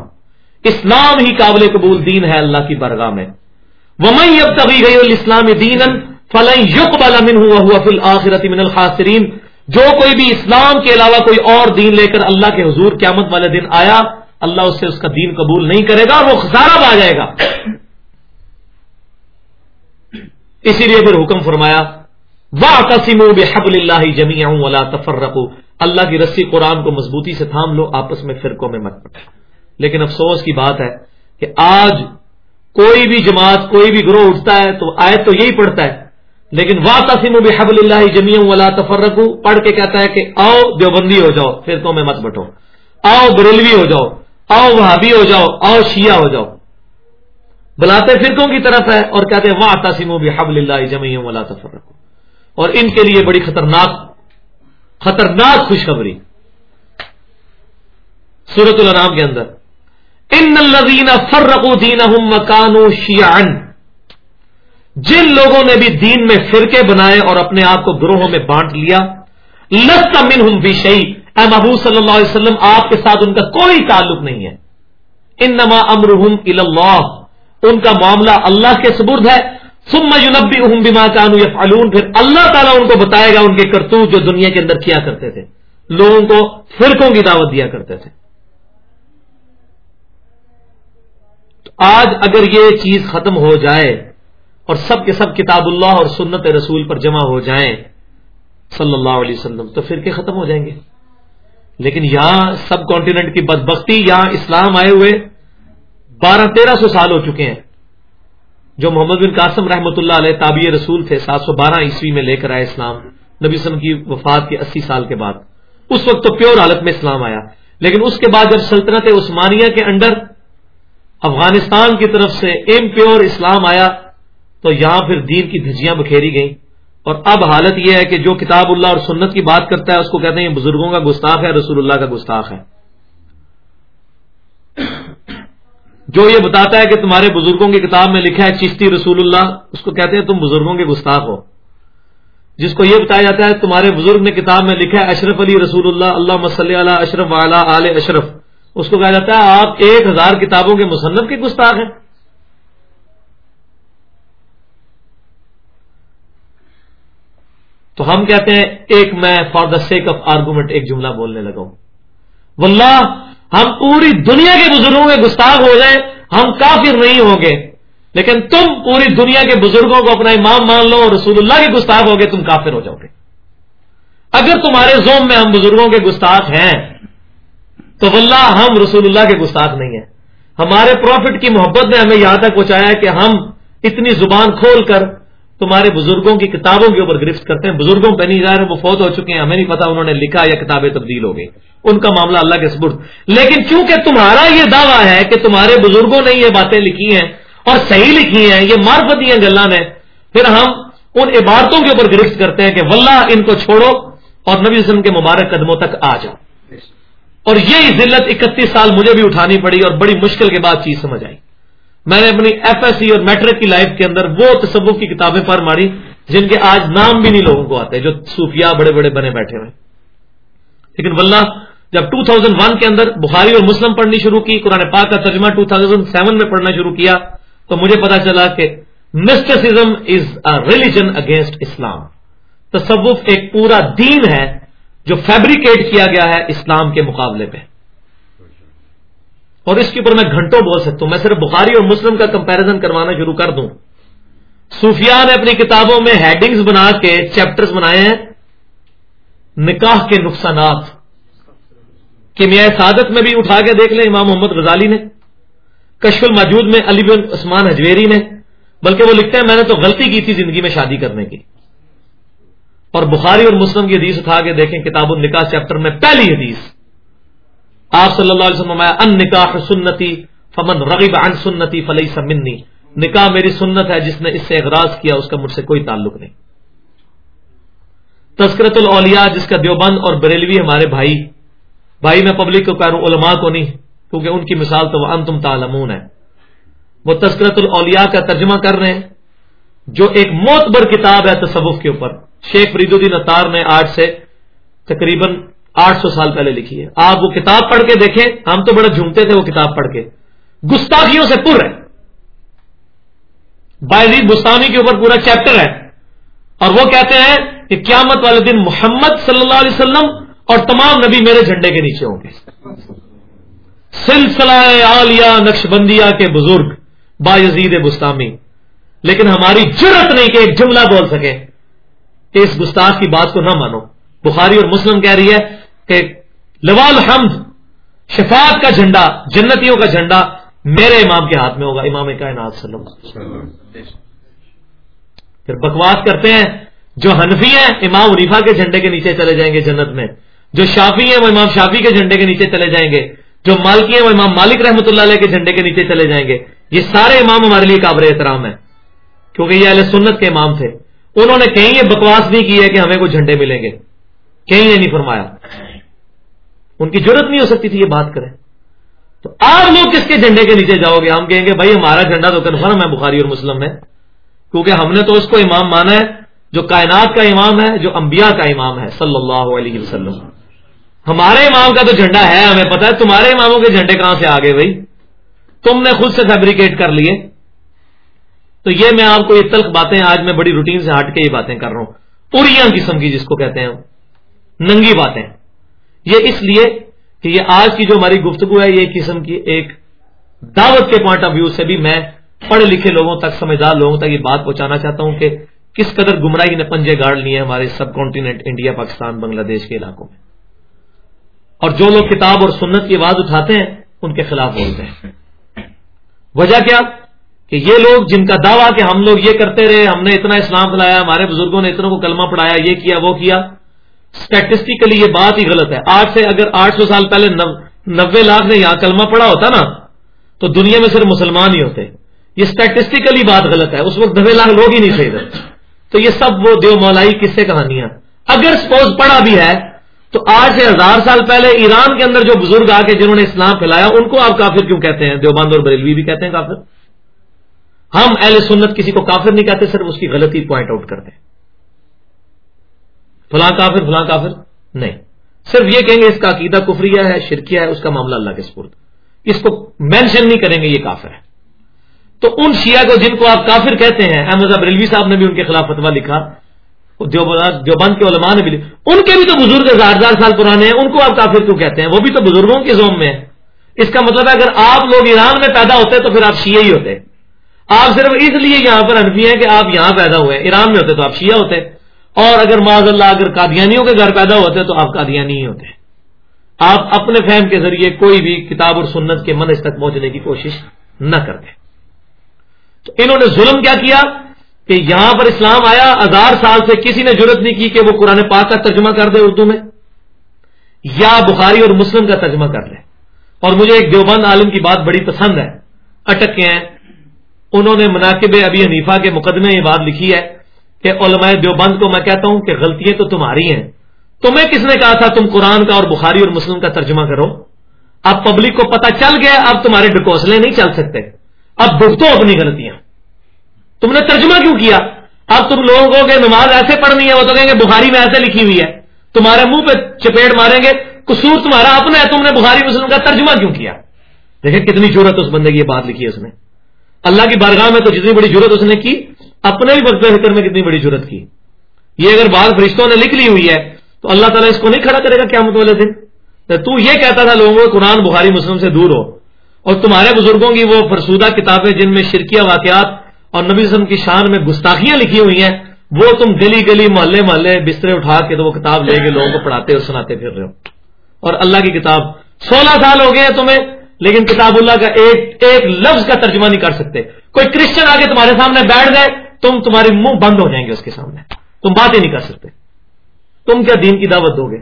A: اسلام ہی قابل قبول دین ہے اللہ کی برگاہ میں. ومئی اب تبھی گئی الاسلام دین فلن یقبل منه فی الاخرت من الخاسرین جو کوئی بھی اسلام کے علاوہ کوئی اور دین لے کر اللہ کے حضور قیامت والے دن آیا، اللہ اس سے اس کا دین قبول نہیں کرے گا اور وہ خسارہ آ جائے گا. اسی لیے پھر حکم فرمایا واہ قسم بحب اللہ جمی ولا تفرقو اللہ کی رسی قرآن کو مضبوطی سے تھام لو، آپس میں فرقوں میں مت پڑے لیکن افسوس کی بات ہے کہ آج کوئی بھی جماعت، کوئی بھی گروہ اٹھتا ہے تو آئے تو یہی پڑھتا ہے۔ لیکن وا تسیم و بحب اللہ جمی ولا تفرقو پڑھ کے کہتا ہے کہ آؤ دیوبندی ہو جاؤ، فرقوں میں مت بٹو۔ آؤ بریلوی ہو جاؤ، آؤ وہابی ہو جاؤ، آؤ شیعہ ہو جاؤ۔ بلاتے فرقوں کی طرف ہے اور کہتے ہیں واہ تسیم و بحب اللہ جمی ولا تفرقو اور ان کے لیے بڑی خطرناک خطرناک خوشخبری سورت الرام کے اندر۔ ان الذین فرقوا دینہم مکانو شیعن جن لوگوں نے بھی دین میں فرقے بنائے اور اپنے آپ کو گروہوں میں بانٹ لیا، لست منہم فی شیء۔ اے محبوب صلی اللہ علیہ وسلم، آپ کے ساتھ ان کا کوئی تعلق نہیں ہے۔ انما امرهم الی اللہ۔ ان کا معاملہ اللہ کے سبرد ہے۔ ثم ينبئهم بما كانوا يفعلون۔ پھر اللہ تعالیٰ ان کو بتائے گا ان کے کرتوت جو دنیا کے اندر کیا کرتے تھے۔ لوگوں کو فرقوں کی دعوت دیا کرتے تھے۔ آج اگر یہ چیز ختم ہو جائے اور سب کے سب کتاب اللہ اور سنت رسول پر جمع ہو جائیں صلی اللہ علیہ وسلم، تو فرقے ختم ہو جائیں گے۔ لیکن یہاں سب کانٹیننٹ کی بدبختی، یہاں اسلام آئے ہوئے بارہ تیرہ سو سال ہو چکے ہیں۔ جو محمد بن قاسم رحمۃ اللہ علیہ تابع رسول تھے، سات سو بارہ عیسوی میں لے کر آئے اسلام، نبی وسلم کی وفات کے اسی سال کے بعد۔ اس وقت تو پیور حالت میں اسلام آیا، لیکن اس کے بعد جب سلطنت عثمانیہ کے انڈر افغانستان کی طرف سے ایم پیور اسلام آیا، تو یہاں پھر دین کی دھجیاں بکھیری گئیں۔ اور اب حالت یہ ہے کہ جو کتاب اللہ اور سنت کی بات کرتا ہے، اس کو کہتے ہیں بزرگوں کا گستاخ ہے، رسول اللہ کا گستاخ ہے۔ جو یہ بتاتا ہے کہ تمہارے بزرگوں کی کتاب میں لکھا ہے چشتی رسول اللہ، اس کو کہتے ہیں تم بزرگوں کے گستاخ ہو۔ جس کو یہ بتایا جاتا ہے تمہارے بزرگ نے کتاب میں لکھا ہے اشرف علی رسول اللہ اللہ مسلی علیہ اشرف آل اشرف۔ اس کو کہا جاتا ہے آپ ایک ہزار کتابوں کے مصنف کے گستاخ ہیں۔ تو ہم کہتے ہیں ایک میں for the sake of argument ایک جملہ بولنے لگا ہوں۔ واللہ ہم پوری دنیا کے بزرگوں کے گستاخ ہو جائیں، ہم کافر نہیں ہوں گے۔ لیکن تم پوری دنیا کے بزرگوں کو اپنا امام مان لو اور رسول اللہ کے گستاخ ہو گے، تم کافر ہو جاؤ گے۔ اگر تمہارے زوم میں ہم بزرگوں کے گستاخ ہیں، تو واللہ ہم رسول اللہ کے گستاخ نہیں ہیں۔ ہمارے پروفٹ کی محبت نے ہمیں یہاں تک پہنچایا کہ ہم اتنی زبان کھول کر تمہارے بزرگوں کی کتابوں کے اوپر گرفت کرتے ہیں۔ بزرگوں پہ نہیں جا رہے وہ فوت ہو چکے ہیں۔ ہمیں نہیں پتا انہوں نے لکھا یا کتابیں تبدیل ہو گئی ان کا معاملہ اللہ کے سبرد لیکن چونکہ تمہارا یہ دعویٰ ہے کہ تمہارے بزرگوں نے یہ باتیں لکھی ہیں اور صحیح لکھی ہیں، یہ مارفتی ہیں گلان پھر ہم ان عبارتوں کے اوپر گرفت کرتے ہیں کہ واللہ ان کو چھوڑو اور نبی وسلم کے مبارک قدموں تک آ جاؤ۔ اور یہ ذلت اکتیس سال مجھے بھی اٹھانی پڑی اور بڑی مشکل کے بعد چیز سمجھ آئی۔ میں نے اپنی ایف ایس سی اور میٹرک کی لائف کے اندر وہ تصوف کی کتابیں پڑھ ماری جن کے آج نام بھی نہیں لوگوں کو آتے جو صوفیہ بڑے بڑے بنے بیٹھے ہوئے لیکن واللہ، جب 2001 کے اندر بخاری اور مسلم پڑھنی شروع کی، قرآن پاک کا ترجمہ 2007 میں پڑھنا شروع کیا، تو مجھے پتا چلا کہ mysticism is a religion against Islam تصوف ایک پورا دین ہے جو فیبریکیٹ کیا گیا ہے اسلام کے مقابلے میں۔ اور اس کے اوپر میں گھنٹوں بول سکتا ہوں، میں صرف بخاری اور مسلم کا کمپیرزن کروانا شروع کر دوں۔ صوفیاء نے اپنی کتابوں میں ہیڈنگز بنا کے چیپٹرز بنائے ہیں۔ نکاح کے نقصانات۔ کیمیا سعادت میں بھی اٹھا کے دیکھ لیں امام محمد غزالی نے۔ کشف الموجود میں علی بن عثمان حجویری نے۔ بلکہ وہ لکھتے ہیں، میں نے تو غلطی کی تھی زندگی میں شادی کرنے کی۔ اور بخاری اور مسلم کی حدیث اٹھا کے دیکھیں کتاب النکاح چیپٹر میں پہلی حدیث۔ آپ صلی اللہ علیہ وسلم ان نکاح سنتی، فمن رغب عن سنتی فلئی سمنی نکاح میری سنت ہے، جس نے اس سے اغراض کیا، اس کا مجھ سے کوئی تعلق نہیں۔ تذکرت الاولیاء، جس کا دیوبند اور بریلوی ہمارے بھائی بھائی میں پبلک کو کہہ رہا ہوں، علماء کو نہیں، کیونکہ ان کی مثال تو انتم تعلمون ہے۔ وہ تذکرت الاولیاء کا ترجمہ کر رہے ہیں، جو ایک موت کتاب ہے تصوف کے اوپر۔ شیخ فرید الدین اطار نے آج سے تقریباً آٹھ سو سال پہلے لکھی ہے۔ آپ وہ کتاب پڑھ کے دیکھیں، ہم تو بڑا جھومتے تھے وہ کتاب پڑھ کے۔ گستاخیوں سے پر ہے۔ بائزید بستانی کے اوپر پورا چیپٹر ہے۔ اور وہ کہتے ہیں کہ قیامت والے دن محمد صلی اللہ علیہ وسلم اور تمام نبی میرے جھنڈے کے نیچے ہوں گے۔ سلسلہ عالیہ نقش بندیا کے بزرگ با یزید لیکن ہماری جرت نہیں کہ ایک جملہ بول سکے کہ اس گستاخ کی بات کو نہ مانو۔ بخاری اور مسلم کہہ رہی ہے کہ لوال حمد، شفاعت کا جھنڈا، جنتیوں کا جھنڈا میرے امام کے ہاتھ میں ہوگا، امام کائنات صلی اللہ علیہ وسلم۔ پھر بکواس کرتے ہیں، جو حنفی ہیں، امام عریفہ کے جھنڈے کے نیچے چلے جائیں گے جنت میں۔ جو شافی ہیں، وہ امام شافی کے جھنڈے کے نیچے چلے جائیں گے۔ جو مالکی ہیں، وہ امام مالک رحمۃ اللہ علیہ کے جھنڈے کے نیچے چلے جائیں گے۔ یہ سارے امام ہمارے لیے قابل احترام ہے کیونکہ یہ اہل سنت کے امام تھے۔ انہوں نے کہیں یہ بکواس نہیں کی ہے کہ ہمیں کوئی جھنڈے ملیں گے۔ کہیں یہ نہیں فرمایا۔ ان کی ضرورت نہیں ہو سکتی تھی یہ بات کریں۔ تو آپ لوگ کس کے جھنڈے کے نیچے جاؤ گے؟ ہم کہیں گے، بھائی ہمارا جھنڈا تو کنفرم ہے، بخاری اور مسلم میں۔ کیونکہ ہم نے تو اس کو امام مانا ہے، جو کائنات کا امام ہے، جو انبیاء کا امام ہے، صلی اللہ علیہ وسلم۔ ہمارے امام کا تو جھنڈا ہے، ہمیں پتا ہے، تمہارے اماموں کے جھنڈے کہاں سے آ گئے بھائی؟ تم نے خود سے فیبریکیٹ کر لیے۔ تو یہ میں آپ کو یہ تلخ باتیں، آج میں بڑی روٹین سے ہٹ کے یہ باتیں کر رہا ہوں۔ پوریا قسم کی جس کو کہتے ہیں۔ ننگی باتیں۔ یہ اس لیے کہ یہ آج کی جو ہماری گفتگو ہے، یہ قسم کی ایک دعوت کے پوائنٹ آف ویو سے بھی میں پڑھے لکھے لوگوں تک، سمجھدار لوگوں تک یہ بات پہنچانا چاہتا ہوں کہ کس قدر گمراہی نے پنجے گاڑ لیے ہمارے subcontinent India Pakistan Bangladesh کے علاقوں میں۔ اور جو لوگ کتاب اور سنت کی آواز اٹھاتے ہیں، ان کے خلاف بولتے ہیں۔ وجہ کیا؟ کہ یہ لوگ جن کا دعویٰ کہ ہم لوگ یہ کرتے رہے، ہم نے اتنا اسلام پلایا ہمارے بزرگوں نے اتنا کو کلمہ پڑھایا، یہ کیا، وہ کیا اسٹیٹسٹیکلی یہ بات ہی غلط ہے۔ آج سے اگر آٹھ سو سال پہلے نبے لاکھ نے یہاں کلمہ پڑھا ہوتا نا، تو دنیا میں صرف مسلمان ہی ہوتے۔ یہ اسٹیٹسٹیکلی بات غلط ہے۔ اس وقت نبے لاکھ لوگ ہی نہیں صحیح تو یہ سب وہ دیو مولائی کس سے کہانیاں۔ اگر سپوز پڑھا بھی ہے، تو آج سے ہزار سال پہلے ایران کے اندر جو بزرگ آ کے جنہوں نے اسلام پھیلایا، ان کو آپ کافر کیوں کہتے ہیں؟ دیوبند اور بریلوی بھی کہتے ہیں کافر۔ ہم اہل سنت کسی کو کافر نہیں کہتے، صرف اس کی غلطی پوائنٹ آؤٹ کرتے ہیں۔ فلاں کافر فلاں کافر؟ نہیں۔ صرف یہ کہیں گے اس کا عقیدہ کفریہ ہے، شرکیہ ہے، اس کا معاملہ اللہ کے سپرد۔ اس کو مینشن نہیں کریں گے، یہ کافر ہے۔ تو ان شیعہ کو جن کو آپ کافر کہتے ہیں، احمد ریلوی صاحب نے بھی ان کے خلاف فتوا لکھا دیوبند کے علماء نے بھی لکھا۔ ان کے بھی تو بزرگ ہزار ہزار سال پرانے ہیں، ان کو آپ کافر کیوں کہتے ہیں؟ وہ بھی تو بزرگوں کے زوم میں ہے اس کا مطلب ہے اگر آپ لوگ ایران میں پیدا ہوتے تو پھر آپ شیعہ ہی ہوتے۔ آپ صرف اس لیے یہاں پر انفی ہیں کہ آپ یہاں پیدا ہوئے، ایران میں ہوتے تو آپ شیعہ ہوتے۔ اور اگر معذ اللہ اگر قادیانیوں کے گھر پیدا ہوتے تو آپ قادیانی ہی ہوتے۔ آپ اپنے فہم کے ذریعے کوئی بھی کتاب اور سنت کے منج تک پہنچنے کی کوشش نہ کرتے۔ تو انہوں نے ظلم کیا کیا کہ یہاں پر اسلام آیا، ہزار سال سے کسی نے ضرورت نہیں کی کہ وہ قرآن پاک کا ترجمہ کر دے اردو میں، یا بخاری اور مسلم کا ترجمہ کر لے۔ اور مجھے ایک دیوبند عالم کی بات بڑی پسند ہے اٹک کے ہیں۔ انہوں نے مناقب ابھی حنیفہ کے مقدمے یہ بات لکھی ہے کہ علماء دیوبند کو میں کہتا ہوں کہ غلطیاں تو تمہاری ہیں۔ تمہیں کس نے کہا تھا تم قرآن کا اور بخاری اور مسلم کا ترجمہ کرو؟ اب پبلک کو پتا چل گیا، اب تمہارے ڈکوسلے نہیں چل سکتے۔ اب بھگتو اپنی غلطیاں۔ تم نے ترجمہ کیوں کیا؟ اب تم لوگوں کو کہ نماز ایسے پڑھنی ہے، وہ تو کہیں گے بخاری میں ایسے لکھی ہوئی ہے۔ تمہارے منہ پہ چپیٹ ماریں گے، قصور تمہارا اپنا ہے، تم نے بخاری مسلم کا ترجمہ کیوں کیا؟ دیکھیں کتنی ضرورت اس بندے کی یہ بات لکھی ہے اس نے۔ اللہ کی بارگاہ میں تو جتنی بڑی ضرورت اس نے کی اپنے بھی وقت فکر میں کتنی بڑی ضرورت کی۔ یہ اگر بعض فرشتوں نے لکھ لی ہوئی ہے، تو اللہ تعالیٰ اس کو نہیں کھڑا کرے گا کیا والے دن۔ تو یہ کہتا تھا لوگوں کو، قرآن بخاری مسلم سے دور ہو۔ اور تمہارے بزرگوں کی وہ فرسودہ کتابیں جن میں شرکیہ واقعات اور نبی وسلم کی شان میں گستاخیاں لکھی ہوئی ہیں، وہ تم گلی گلی، محلے محلے بسترے اٹھا کے تو وہ کتاب لے کے لوگوں کو پڑھاتے اور سناتے پھر رہے ہو۔ اور اللہ کی کتاب سولہ سال ہو گئے ہیں تمہیں، لیکن کتاب اللہ کا ایک ایک لفظ کا ترجمہ نہیں کر سکتے۔ کوئی کرسچن آگے تمہارے سامنے بیٹھ گئے تم تمہارے منہ بند ہو جائیں گے اس کے سامنے۔ تم باتیں نہیں کر سکتے۔ تم کیا دین کی دعوت دو گے؟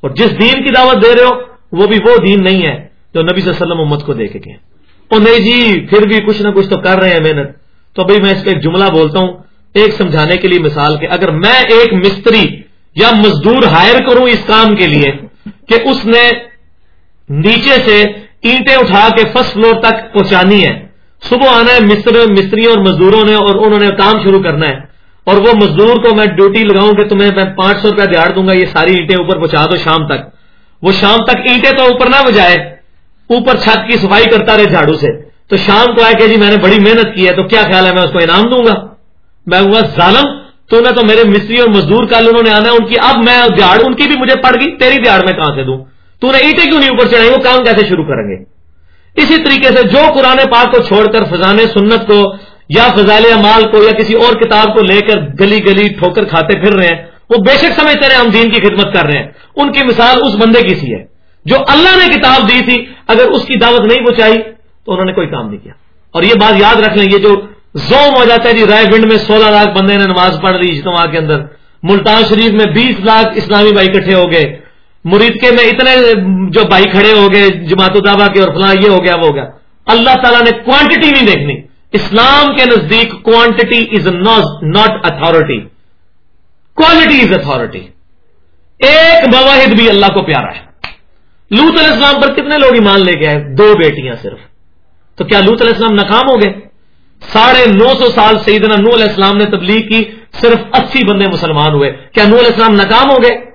A: اور جس دین کی دعوت دے رہے ہو، وہ بھی وہ دین نہیں ہے جو نبی صلی اللہ علیہ وسلم امت کو دے کے گئے نہیں جی پھر بھی کچھ نہ کچھ تو کر رہے ہیں محنت۔ تو بھائی میں اس کا ایک جملہ بولتا ہوں، ایک سمجھانے کے لیے مثال کہ اگر میں ایک مستری یا مزدور ہائر کروں اس کام کے لیے کہ اس نے نیچے سے اینٹیں اٹھا کے فرسٹ فلور تک پہنچانی ہے صبح آنا ہے مستر مستریوں اور مزدوروں نے اور انہوں نے کام شروع کرنا ہے۔ اور وہ مزدور کو میں ڈیوٹی لگاؤں کہ تمہیں میں پانچ سو روپیہ دیہڑ دوں گا، یہ ساری اینٹیں اوپر پہنچا دو شام تک۔ وہ شام تک اینٹیں تو اوپر نہ بجائے، اوپر چھت کی صفائی کرتا رہے جھاڑو سے۔ تو شام کو آئے کہ جی میں نے بڑی محنت کی ہے، تو کیا خیال ہے میں اس کو انعام دوں گا؟ میں کہوں گا، ظالم، تو نہ تو میرے مستری اور مزدور کل انہوں نے آنا ہے ان کی اب میں دیہڑ ان کی بھی مجھے پڑ گئی، تیری دیہڑ میں کہاں سے دوں؟ تو نے اینٹیں کیوں نہیں اوپر چڑھائی؟ وہ کام کیسے شروع کریں گے؟ اسی طریقے سے جو قرآن پاک کو چھوڑ کر فضان سنت کو یا فضائل مال کو یا کسی اور کتاب کو لے کر گلی گلی ٹھوکر کھاتے پھر رہے ہیں، وہ بے شک سمجھتے رہے ہم دین کی خدمت کر رہے ہیں۔ ان کی مثال اس بندے کی سی ہے، جو اللہ نے کتاب دی تھی، اگر اس کی دعوت نہیں پہنچائی تو انہوں نے کوئی کام نہیں کیا۔ اور یہ بات یاد رکھ لیں، یہ جو زوم ہو جاتا ہے جی رائے ونڈ میں سولہ لاکھ بندے نے نماز پڑھ لی اجتماع کے اندر، ملتان شریف میں بیس لاکھ اسلامی بھائی اکٹھے ہو گئے۔ مرید کے میں اتنے جو بھائی کھڑے ہو گئے جماعت الدابا کے اور فلاں یہ ہو گیا وہ ہو گیا۔ اللہ تعالیٰ نے کوانٹٹی نہیں دیکھنی۔ اسلام کے نزدیک quantity is not authority quality is authority ایک مواحد بھی اللہ کو پیارا ہے۔ لوت علیہ السلام پر کتنے لوگ ایمان لے کے آئے؟ دو بیٹیاں صرف۔ تو کیا لوت علیہ السلام ناکام ہو گئے؟ ساڑھے نو سو سال سیدنا نو علیہ السلام نے تبلیغ کی، صرف اسی بندے مسلمان ہوئے۔ کیا نو علیہ السلام ناکام ہو گئے؟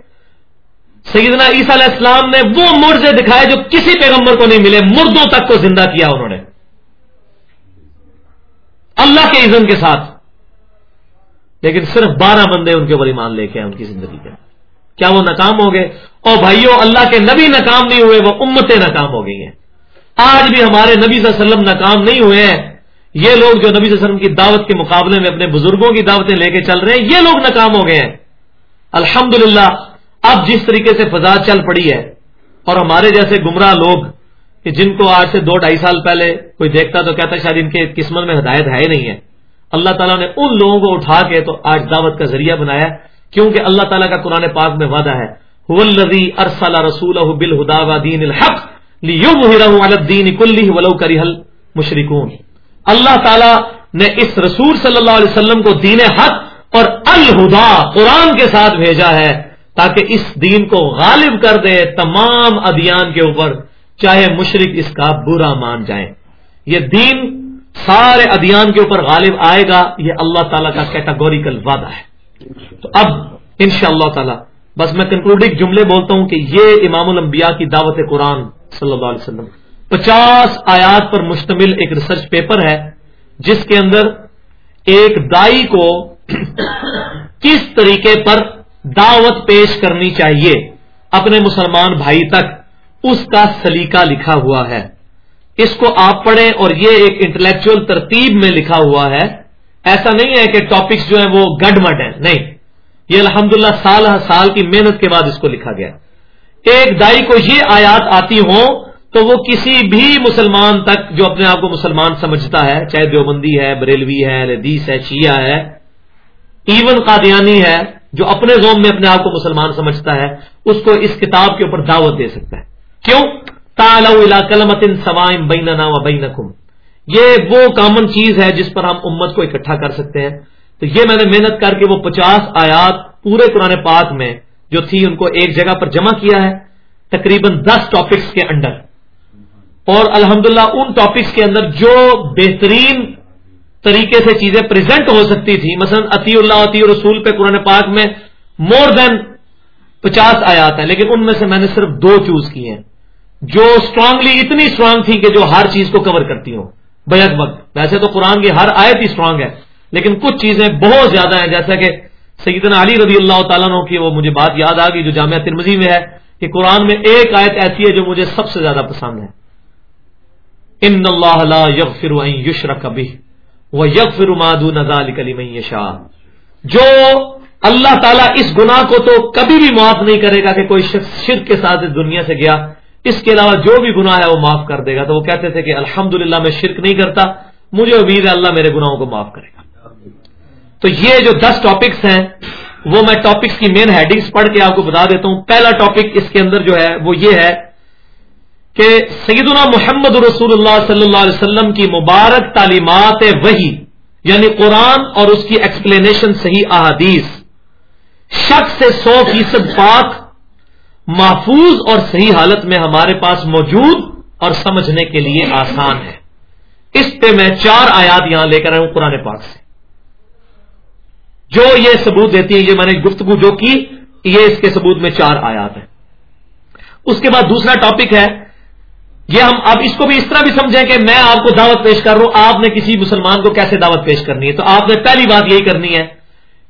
A: سیدنا عیسیٰ علیہ السلام نے وہ مرزے دکھائے جو کسی پیغمبر کو نہیں ملے، مردوں تک کو زندہ کیا انہوں نے۔ اللہ کے عزم کے ساتھ۔ لیکن صرف بارہ بندے ان کے اوپر ایمان لے کے ہیں ان کی زندگی کے۔ کیا وہ ناکام ہو گئے اور بھائیوں اللہ کے نبی ناکام نہیں ہوئے، وہ امتیں ناکام ہو گئی ہیں۔ آج بھی ہمارے نبی صلی اللہ علیہ وسلم ناکام نہیں ہوئے ہیں۔ یہ لوگ جو نبی صلی اللہ علیہ وسلم کی دعوت کے مقابلے میں اپنے بزرگوں کی دعوتیں لے کے چل رہے ہیں، یہ لوگ ناکام ہو گئے ہیں۔ الحمدللہ اب جس طریقے سے فضا چل پڑی ہے، اور ہمارے جیسے گمراہ لوگ کہ جن کو آج سے دو ڈھائی سال پہلے کوئی دیکھتا تو کہتا شاید ان کے قسمت میں ہدایت ہے ہی نہیں ہے۔ اللہ تعالیٰ نے ان لوگوں کو اٹھا کے تو آج دعوت کا ذریعہ بنایا کیونکہ اللہ تعالیٰ کا قرآن پاک میں وعدہ ہے۔ ارسل رسول دین الحق ولو کرل مشرقون اللہ تعالیٰ نے اس رسول صلی اللہ علیہ وسلم کو دین حق اور الہدا قرآن کے ساتھ بھیجا ہے۔ تاکہ اس دین کو غالب کر دے تمام ادیان کے اوپر، چاہے مشرق اس کا برا مان جائیں یہ دین سارے ادیان کے اوپر غالب آئے گا، یہ اللہ تعالیٰ کا کیٹاگوریکل وعدہ ہے۔ تو اب ان شاء اللہ تعالی، بس میں کنکلوڈنگ جملے بولتا ہوں کہ یہ امام الانبیاء کی دعوت قرآن صلی اللہ علیہ وسلم۔ پچاس آیات پر مشتمل ایک ریسرچ پیپر ہے، جس کے اندر ایک دائی کو کس طریقے پر دعوت پیش کرنی چاہیے اپنے مسلمان بھائی تک۔ اس کا سلیقہ لکھا ہوا ہے۔ اس کو آپ پڑھیں اور یہ ایک انٹلیکچل ترتیب میں لکھا ہوا ہے۔ ایسا نہیں ہے کہ ٹاپکس جو ہیں وہ گڈ مڈ ہیں۔ نہیں۔ یہ الحمدللہ سال سال کی محنت کے بعد اس کو لکھا گیا۔ ایک دائی کو یہ آیات آتی ہوں تو وہ کسی بھی مسلمان تک جو اپنے آپ کو مسلمان سمجھتا ہے، چاہے دیوبندی ہے، بریلوی ہے لدیس ہے، شیعہ ہے، ایون قادیانی ہے جو اپنے زوم میں اپنے آپ کو مسلمان سمجھتا ہے، اس کو اس کتاب کے اوپر دعوت دے سکتا ہے۔ کیوں؟ کلمت سوائم بیننا و بینکم۔ یہ وہ کامن چیز ہے جس پر ہم امت کو اکٹھا کر سکتے ہیں۔ تو یہ میں نے محنت کر کے وہ پچاس آیات پورے قرآن پاک میں جو تھی، ان کو ایک جگہ پر جمع کیا ہے، تقریباً دس ٹاپکس کے انڈر اور الحمدللہ ان ٹاپکس کے اندر جو بہترین طریقے سے چیزیں پریزنٹ ہو سکتی تھی مثلا عطی اللہ عطی رسول پہ قرآن پاک میں مور دین پچاس آیات ہیں، لیکن ان میں سے میں نے صرف دو چوز کی ہیں۔ جو اسٹرانگلی اتنی اسٹرانگ تھی کہ جو ہر چیز کو کور کرتی ہوں۔ بیک وقت۔ ویسے تو قرآن کی ہر آیت ہی اسٹرانگ ہے، لیکن کچھ چیزیں بہت زیادہ ہیں۔ جیسا کہ سیدنا علی رضی اللہ تعالیٰ کی وہ مجھے بات یاد آ گئی جو جامعہ ترمزی میں ہے کہ قرآن میں ایک آیت ایسی ہے جو مجھے سب سے زیادہ پسند ہے۔ ان اللہ یغفر یشرک بھی وہ یق فرماد کلی شاہ جو اللہ تعالیٰ اس گناہ کو تو کبھی بھی معاف نہیں کرے گا کہ کوئی شخص شرک کے ساتھ اس دنیا سے گیا، اس کے علاوہ جو بھی گناہ ہے وہ معاف کر دے گا۔ تو وہ کہتے تھے کہ الحمد میں شرک نہیں کرتا، مجھے امید ہے اللہ میرے گناہوں کو معاف کرے گا۔ تو یہ جو دس ٹاپکس ہیں، وہ میں ٹاپکس کی مین ہیڈنگس پڑھ کے آپ کو بتا دیتا ہوں۔ پہلا ٹاپک اس کے اندر جو ہے، وہ یہ ہے کہ سیدنا محمد رسول اللہ صلی اللہ علیہ وسلم کی مبارک تعلیمات وہی یعنی قرآن اور اس کی ایکسپلینیشن صحیح احادیث، شک سے سو فیصد پاک، محفوظ اور صحیح حالت میں ہمارے پاس موجود اور سمجھنے کے لیے آسان ہے۔ اس پہ میں چار آیات یہاں لے کر آیا ہوں قرآن پاک سے۔ جو یہ ثبوت دیتی ہے، یہ میں نے گفتگو جو کی، یہ اس کے ثبوت میں چار آیات ہیں۔ اس کے بعد دوسرا ٹاپک ہے یہ ہم اب اس کو بھی اس طرح بھی سمجھیں کہ میں آپ کو دعوت پیش کر رہا ہوں، آپ نے کسی مسلمان کو کیسے دعوت پیش کرنی ہے؟ تو آپ نے پہلی بات یہی کرنی ہے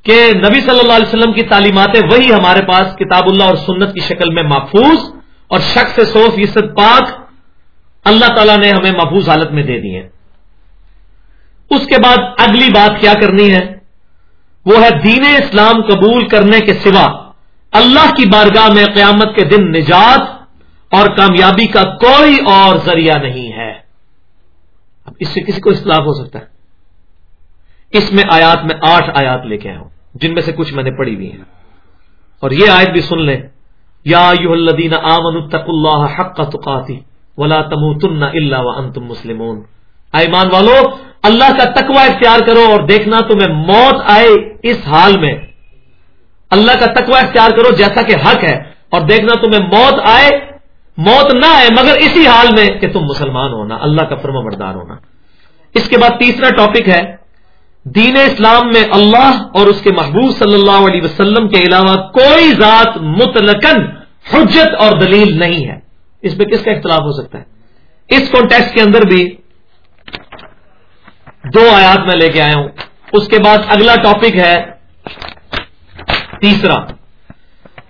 A: کہ نبی صلی اللہ علیہ وسلم کی تعلیمات وہی ہمارے پاس کتاب اللہ اور سنت کی شکل میں محفوظ اور شخص سے سو فیصد پاک اللہ تعالیٰ نے ہمیں محفوظ حالت میں دے دی ہے اس کے بعد اگلی بات کیا کرنی ہے؟ وہ ہے دین اسلام قبول کرنے کے سوا اللہ کی بارگاہ میں قیامت کے دن نجات اور کامیابی کا کوئی اور ذریعہ نہیں ہے۔ اب اس سے کسی کو اختلاف ہو سکتا ہے۔ اس میں آیات میں آٹھ آیات لے کے آیا ہوں جن میں سے کچھ میں نے پڑھی ہوئی ہیں۔ اور یہ آیت بھی سن لیں۔ یا یو الدین آمن تق اللہ حق کا تقاتی ولا تم تن اللہ مسلمون۔ ایمان والو، اللہ کا تقوی اختیار کرو اور دیکھنا تمہیں موت آئے اس حال میں۔ اللہ کا تقوی اختیار کرو جیسا کہ حق ہے۔ اور دیکھنا تمہیں موت آئے موت نہ ہے مگر اسی حال میں کہ تم مسلمان ہونا، اللہ کا فرما بردار ہونا۔ اس کے بعد تیسرا ٹاپک ہے، دین اسلام میں اللہ اور اس کے محبوب صلی اللہ علیہ وسلم کے علاوہ کوئی ذات متلقن حجت اور دلیل نہیں ہے۔ اس پہ کس کا اختلاف ہو سکتا ہے؟ اس کانٹیکس کے اندر بھی دو آیات میں لے کے آیا ہوں۔ اس کے بعد اگلا ٹاپک ہے تیسرا۔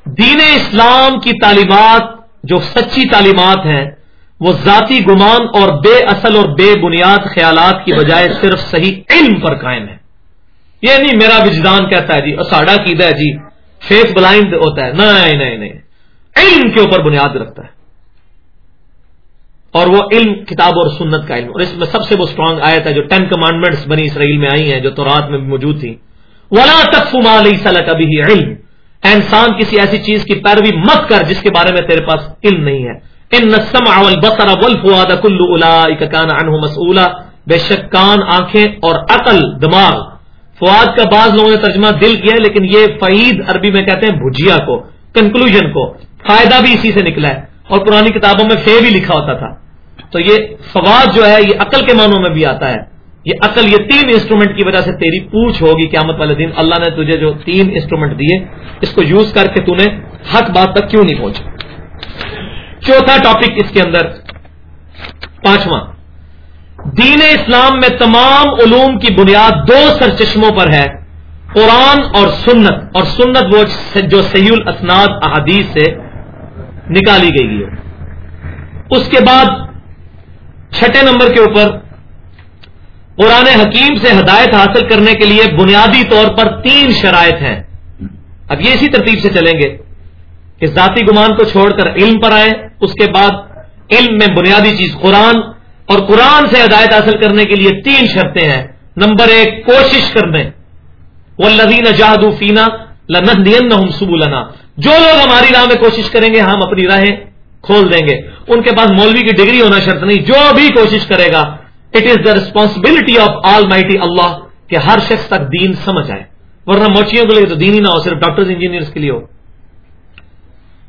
A: دین اسلام کی تعلیمات جو سچی تعلیمات ہیں، وہ ذاتی گمان اور بے اصل اور بے بنیاد خیالات کی بجائے صرف صحیح علم پر قائم ہے یہ نہیں، میرا وجدان کہتا ہے جی اور ساڈا کیدا ہے جی فیس بلائنڈ ہوتا ہے۔ نہیں نہیں نہیں۔ علم کے اوپر بنیاد رکھتا ہے۔ اور وہ علم، کتاب اور سنت کا علم۔ اور اس میں سب سے وہ اسٹرانگ آیا تھا جو ٹین کمانڈمنٹس بنی اسرائیل میں آئی ہیں، جو تو رات میں بھی موجود تھی ولا تک علیہ صلاح کبھی علم۔ انسان کسی ایسی چیز کی پیروی مت کر جس کے بارے میں تیرے پاس علم نہیں ہے۔ ان نسم اول بسر اول فواد کلو مسولہ بے شک کان، آنکھیں اور عقل، دماغ۔ فواد کا بعض لوگوں نے ترجمہ دل کیا ہے، لیکن یہ فعید عربی میں کہتے ہیں بھجیا کو کنکلوژن کو۔ فائدہ بھی اسی سے نکلا ہے۔ اور پرانی کتابوں میں فے بھی لکھا ہوتا تھا۔ تو یہ فواد جو ہے، یہ عقل کے معنوں میں بھی آتا ہے۔ یہ عقل یہ تین انسٹرومنٹ کی وجہ سے تیری پوچھ ہوگی قیامت والے دن اللہ نے تجھے جو تین انسٹرومنٹ دیے، اس کو یوز کر کے تو نے حق بات تک کیوں نہیں پہنچا؟ چوتھا ٹاپک اس کے اندر، پانچواں، دین اسلام میں تمام علوم کی بنیاد دو سر چشموں پر ہے، قرآن اور سنت اور سنت وہ جو سہی الاسناد احادیث سے نکالی گئی ہے۔ اس کے بعد چھٹے نمبر کے اوپر قرآن حکیم سے ہدایت حاصل کرنے کے لیے بنیادی طور پر تین شرائط ہیں۔ اب یہ اسی ترتیب سے چلیں گے کہ ذاتی گمان کو چھوڑ کر علم پر آئے اس کے بعد علم میں بنیادی چیز قرآن، اور قرآن سے ہدایت حاصل کرنے کے لیے تین شرطیں ہیں۔ نمبر ایک، کوشش کرنے۔ وہ لذین جہاد فینا لن لنا جو لوگ ہماری راہ میں کوشش کریں گے، ہم اپنی راہیں کھول دیں گے۔ ان کے پاس مولوی کی ڈگری ہونا شرط نہیں، جو بھی کوشش کرے گا it is the responsibility of almighty Allah کہ ہر شخص تک دین سمجھ آئے۔ ورنہ موچیوں کے لیے تو دین ہی نہ ہو، صرف ڈاکٹر انجینئرس کے لیے ہو۔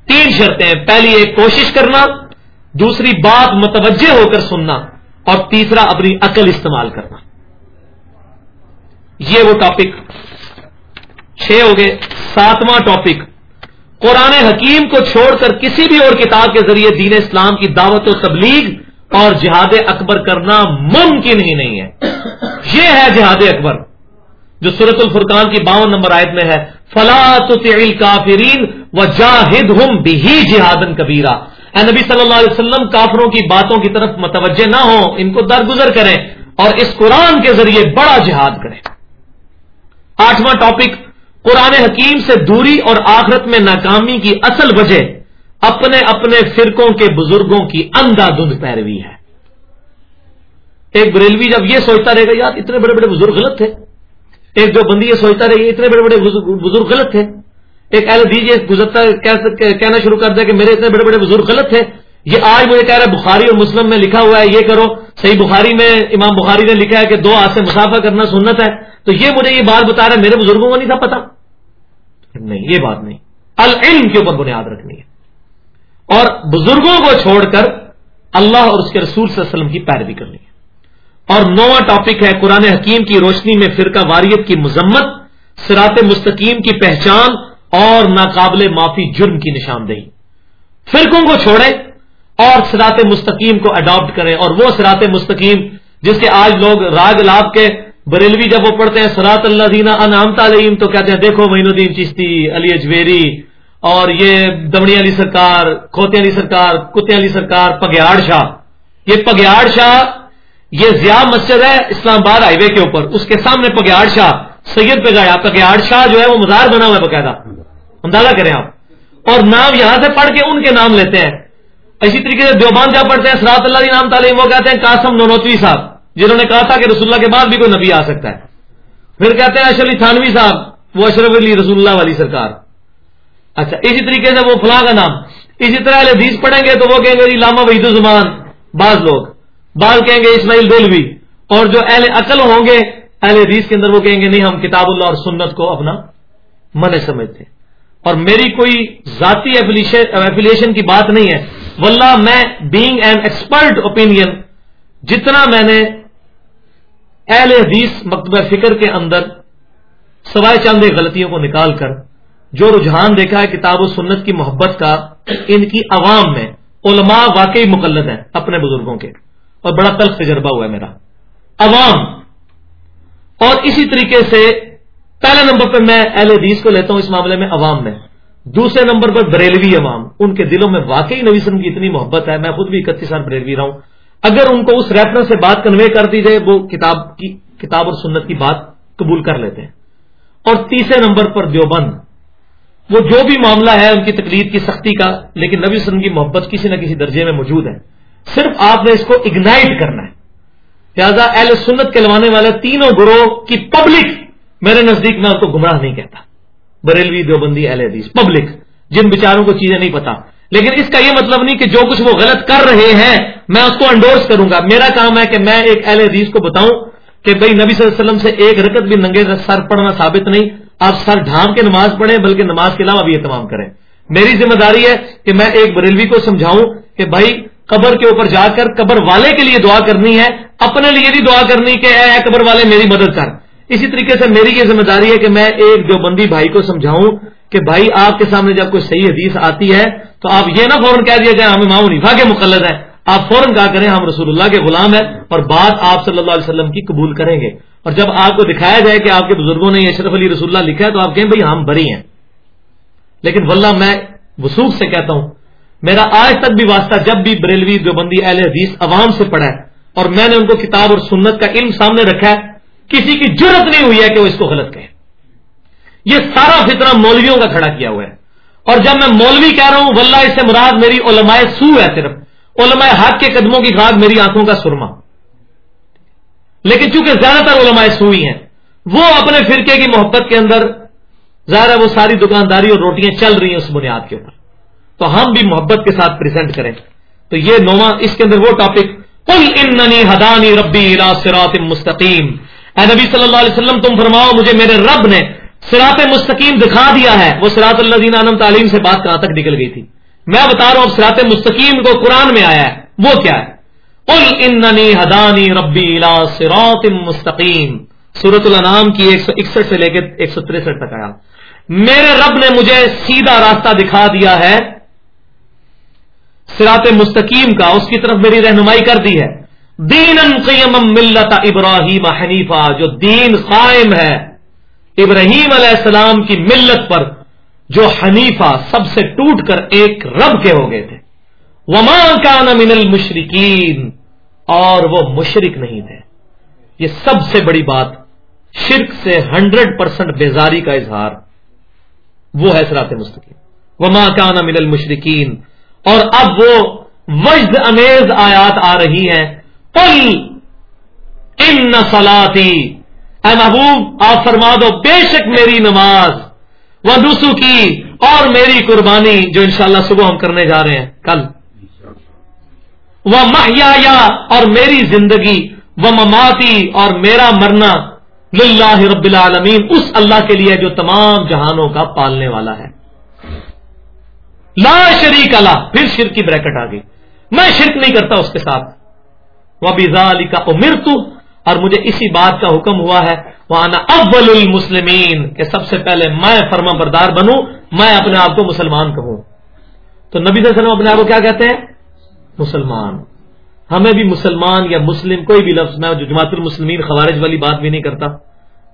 A: تین شرطیں پہلی ایک، کوشش کرنا۔ دوسری، بات متوجہ ہو کر سننا۔ اور تیسرا، اپنی عقل استعمال کرنا۔ یہ وہ ٹاپک چھ ہو گئے۔ ساتواں ٹاپک قرآن حکیم کو چھوڑ کر کسی بھی اور کتاب کے ذریعے دین اسلام کی دعوت و تبلیغ اور جہاد اکبر کرنا ممکن ہی نہیں ہے۔ یہ ہے جہاد اکبر، جو سورت الفرقان کی باون نمبر آیت میں ہے۔ فلاط کافرین و جاہد ہم بھی جہادن کبیرا اے نبی صلی اللہ علیہ وسلم، کافروں کی باتوں کی طرف متوجہ نہ ہو ان کو درگزر کریں اور اس قرآن کے ذریعے بڑا جہاد کریں۔ آٹھواں ٹاپک قرآن حکیم سے دوری اور آخرت میں ناکامی کی اصل وجہ۔ اپنے اپنے فرقوں کے بزرگوں کی اندھا دھند پیروی ہے ایک بریلوی جب یہ سوچتا رہے گا، یار اتنے بڑے بڑے بزرگ غلط تھے ایک جو بندی یہ سوچتا رہے گا اتنے بڑے بڑے بزرگ غلط تھے ایک ایل دیجیے گزرتا کہنا شروع کر دیا کہ میرے اتنے بڑے بڑے بزرگ غلط تھے یہ آج مجھے کہہ رہا ہے، بخاری اور مسلم میں لکھا ہوا ہے، یہ کرو۔ صحیح بخاری میں امام بخاری نے لکھا ہے کہ دو ہاتھ سے مسافہ کرنا سنت ہے۔ تو یہ مجھے یہ بات بتا رہا ہے، میرے بزرگوں کو نہیں تھا پتا؟ نہیں، یہ بات نہیں۔ العلم کے اوپر بنیاد رکھنی ہے۔ اور بزرگوں کو چھوڑ کر اللہ اور اس کے رسول صلی اللہ علیہ وسلم کی پیروی کرنی ہے۔ اور نواں ٹاپک ہے قرآن حکیم کی روشنی میں فرقہ واریت کی مذمت سرات مستقیم کی پہچان اور ناقابل معافی جرم کی نشاندہی۔ فرقوں کو چھوڑیں اور سرات مستقیم کو اڈاپٹ کریں اور وہ سرات مستقیم جس کے آج لوگ راگ لاب کے بریلوی جب وہ پڑھتے ہیں سرات اللہ دینا انعام تعلیم تو کہتے ہیں، دیکھو مین الدین چشتی، علی اجویری اور یہ دمڑی علی سرکار، کھوتے علی سرکار، کتے علی سرکار، پگیاڑ شاہ۔ یہ پگیاڑ شاہ، یہ ضیاء مسجد ہے اسلام آباد ہائی وے کے اوپر۔ اس کے سامنے پگیاڑ شاہ، سید پہ گیا پگیاڑ شاہ جو ہے وہ مزار بنا ہوا ہے باقاعدہ۔ اندازہ کریں آپ۔ اور نام یہاں سے پڑھ کے ان کے نام لیتے ہیں۔ اسی طریقے سے دیوبان جا پڑھتے ہیں سرات اللہ نام تعلیم، وہ کہتے ہیں قاسم نونوتوی صاحب، جنہوں نے کہا تھا کہ رسول اللہ کے بعد بھی کوئی نبی آ سکتا ہے۔ پھر کہتے ہیں اشرف علی تھانوی صاحب، وہ اشرف علی رسول اللہ والی سرکار۔ اچھا اسی طریقے سے وہ فلاں کا نام۔ اسی طرح حدیث پڑھیں گے تو وہ کہیں گے جی لاما وحید الزمان، بعض لوگ۔ بعض کہیں گے اسماعیل دلوی۔ اور جو اہل عقل ہوں گے، اہل حدیث کے اندر وہ کہیں گے، نہیں، ہم کتاب اللہ اور سنت کو اپنا من سمجھتے۔ ہیں اور میری کوئی ذاتی ایفیلیشن کی بات نہیں ہے۔ واللہ، میں بینگ این ایکسپرٹ اوپین جتنا میں نے اہل حدیث مکتبہ فکر کے اندر سوائے چاند غلطیوں کو نکال کر جو رجحان دیکھا ہے کتاب و سنت کی محبت کا، ان کی عوام میں علماء واقعی مقلد ہیں اپنے بزرگوں کے، اور بڑا تلخ تجربہ ہوا ہے میرا۔ عوام، اور اسی طریقے سے پہلے نمبر پہ میں اہل حدیث کو لیتا ہوں اس معاملے میں عوام میں۔ دوسرے نمبر پر بریلوی عوام، ان کے دلوں میں واقعی نبی سم کی اتنی محبت ہے، میں خود بھی اکتیس سال بریلوی رہا ہوں۔ اگر ان کو اس ریفرنس سے بات کنوے کر دی جائے، وہ کتاب کی، کتاب اور سنت کی بات قبول کر لیتے ہیں۔ اور تیسرے نمبر پر دیوبند وہ جو بھی معاملہ ہے ان کی تقلید کی سختی کا، لیکن نبی وسلم کی محبت کسی نہ کسی درجے میں موجود ہے۔ صرف آپ نے اس کو اگنائٹ کرنا ہے۔ لہٰذا اہل سنت کے لوانے والے تینوں گروہ کی پبلک میرے نزدیک میں اس کو گمراہ نہیں کہتا۔ بریلوی دیوبندی اہل حدیث پبلک جن بیچاروں کو چیزیں نہیں پتا لیکن اس کا یہ مطلب نہیں کہ جو کچھ وہ غلط کر رہے ہیں، میں اس کو انڈورس کروں گا۔ میرا کام ہے کہ میں ایک اہل حدیث کو بتاؤں کہ بھائی نبی صلی اللہ علیہ وسلم سے ایک رکت بھی ننگے سر پڑھنا ثابت نہیں۔ آپ سر ڈھام کے نماز پڑھیں، بلکہ نماز کے علاوہ بھی اہتمام کریں۔ میری ذمہ داری ہے کہ میں ایک بریلوی کو سمجھاؤں کہ بھائی، قبر کے اوپر جا کر قبر والے کے لیے دعا کرنی ہے، اپنے لیے بھی دعا کرنی کہ اے قبر والے، میری مدد کر۔ اسی طریقے سے میری یہ ذمہ داری ہے کہ میں ایک جو بندی بھائی کو سمجھاؤں کہ بھائی، آپ کے سامنے جب کوئی صحیح حدیث آتی ہے تو آپ یہ نہ فوراً کہہ دیا جائے ہمیں ماؤ نفا کے مقلد ہے آپ فوراً کہا کریں ہم رسول اللہ کے غلام ہیں اور بات آپ صلی اللہ علیہ وسلم کی قبول کریں گے۔ اور جب آپ کو دکھایا جائے کہ آپ کے بزرگوں نے اشرف علی رسول اللہ لکھا ہے تو آپ کہیں بھائی ہم بری ہیں۔ لیکن واللہ میں وسوخ سے کہتا ہوں، میرا آج تک بھی واسطہ جب بھی بریلوی دیوبندی اہل حدیث عوام سے پڑھا ہے اور میں نے ان کو کتاب اور سنت کا علم سامنے رکھا ہے، کسی کی ضرورت نہیں ہوئی ہے کہ وہ اس کو غلط کہے یہ سارا فطرہ مولویوں کا کھڑا کیا ہوا ہے۔ اور جب میں مولوی کہہ رہا ہوں، واللہ اس سے مراد میری علماء سو ہے صرف۔ علماء حق کے قدموں کی خاک میری آنکھوں کا سرما۔ لیکن چونکہ زیادہ تر علماء سو ہی ہیں، وہ اپنے فرقے کی محبت کے اندر، ظاہر ہے وہ ساری دکانداری اور روٹیاں چل رہی ہیں اس بنیاد کے اوپر۔ تو ہم بھی محبت کے ساتھ پریزنٹ کریں۔ تو یہ نواں اس کے اندر وہ ٹاپک کل اننی ہدانی ربی سرات مستقیم اے نبی صلی اللہ علیہ وسلم، تم فرماؤ، مجھے میرے رب نے سراط مستقیم دکھا دیا ہے۔ وہ سراط اللہ دین عالم تعلیم سے بات کہاں تک نکل گئی تھی۔ میں بتا رہا ہوں، اب سراط مستقیم کو قرآن میں آیا ہے، وہ کیا ہے؟ اننی ہدانی ربی سراط مستقیم۔ سورت الانام کی ایک سو اکسٹھ سے لے کے ایک سو تریسٹھ تک آیا۔ میرے رب نے مجھے سیدھا راستہ دکھا دیا ہے سراط مستقیم کا، اس کی طرف میری رہنمائی کر دی ہے۔ دین قیم ملت ابراہیم حنیفہ، جو دین قائم ہے، ابراہیم علیہ السلام کی ملت پر جو حنیفہ سب سے ٹوٹ کر ایک رب کے ہو گئے تھے۔ وما کا من المشرقین اور وہ مشرق نہیں تھے۔ یہ سب سے بڑی بات، شرک سے ہنڈریڈ پرسینٹ بیزاری کا اظہار۔ وہ ہے سرات مستقیم۔ وما کان من المشرقین اور اب وہ وجد امیز آیات آ رہی ہیں۔ ان سلاتی اے محبوب، آپ فرما دو، بے شک میری نماز وہ دوسو کی اور میری قربانی جو انشاءاللہ صبح ہم کرنے جا رہے ہیں، کل۔ وہ محیا اور میری زندگی وہ مماتی اور میرا مرنا للہ رب العالمین، اس اللہ کے لیے جو تمام جہانوں کا پالنے والا ہے۔ لا شریک اللہ، پھر شرک کی بریکٹ آ گئی میں شرک نہیں کرتا اس کے ساتھ۔ وہ بزا علی کا امر اور مجھے اسی بات کا حکم ہوا ہے وہ اول المسلمین کہ سب سے پہلے میں فرما بردار بنوں، میں اپنے آپ کو مسلمان کہوں۔ تو نبی صلی اللہ علیہ وسلم اپنے آپ کو کیا کہتے ہیں؟ مسلمان۔ ہمیں بھی مسلمان یا مسلم کوئی بھی لفظ، میں جو جماعت المسلمین خوارج والی بات بھی نہیں کرتا،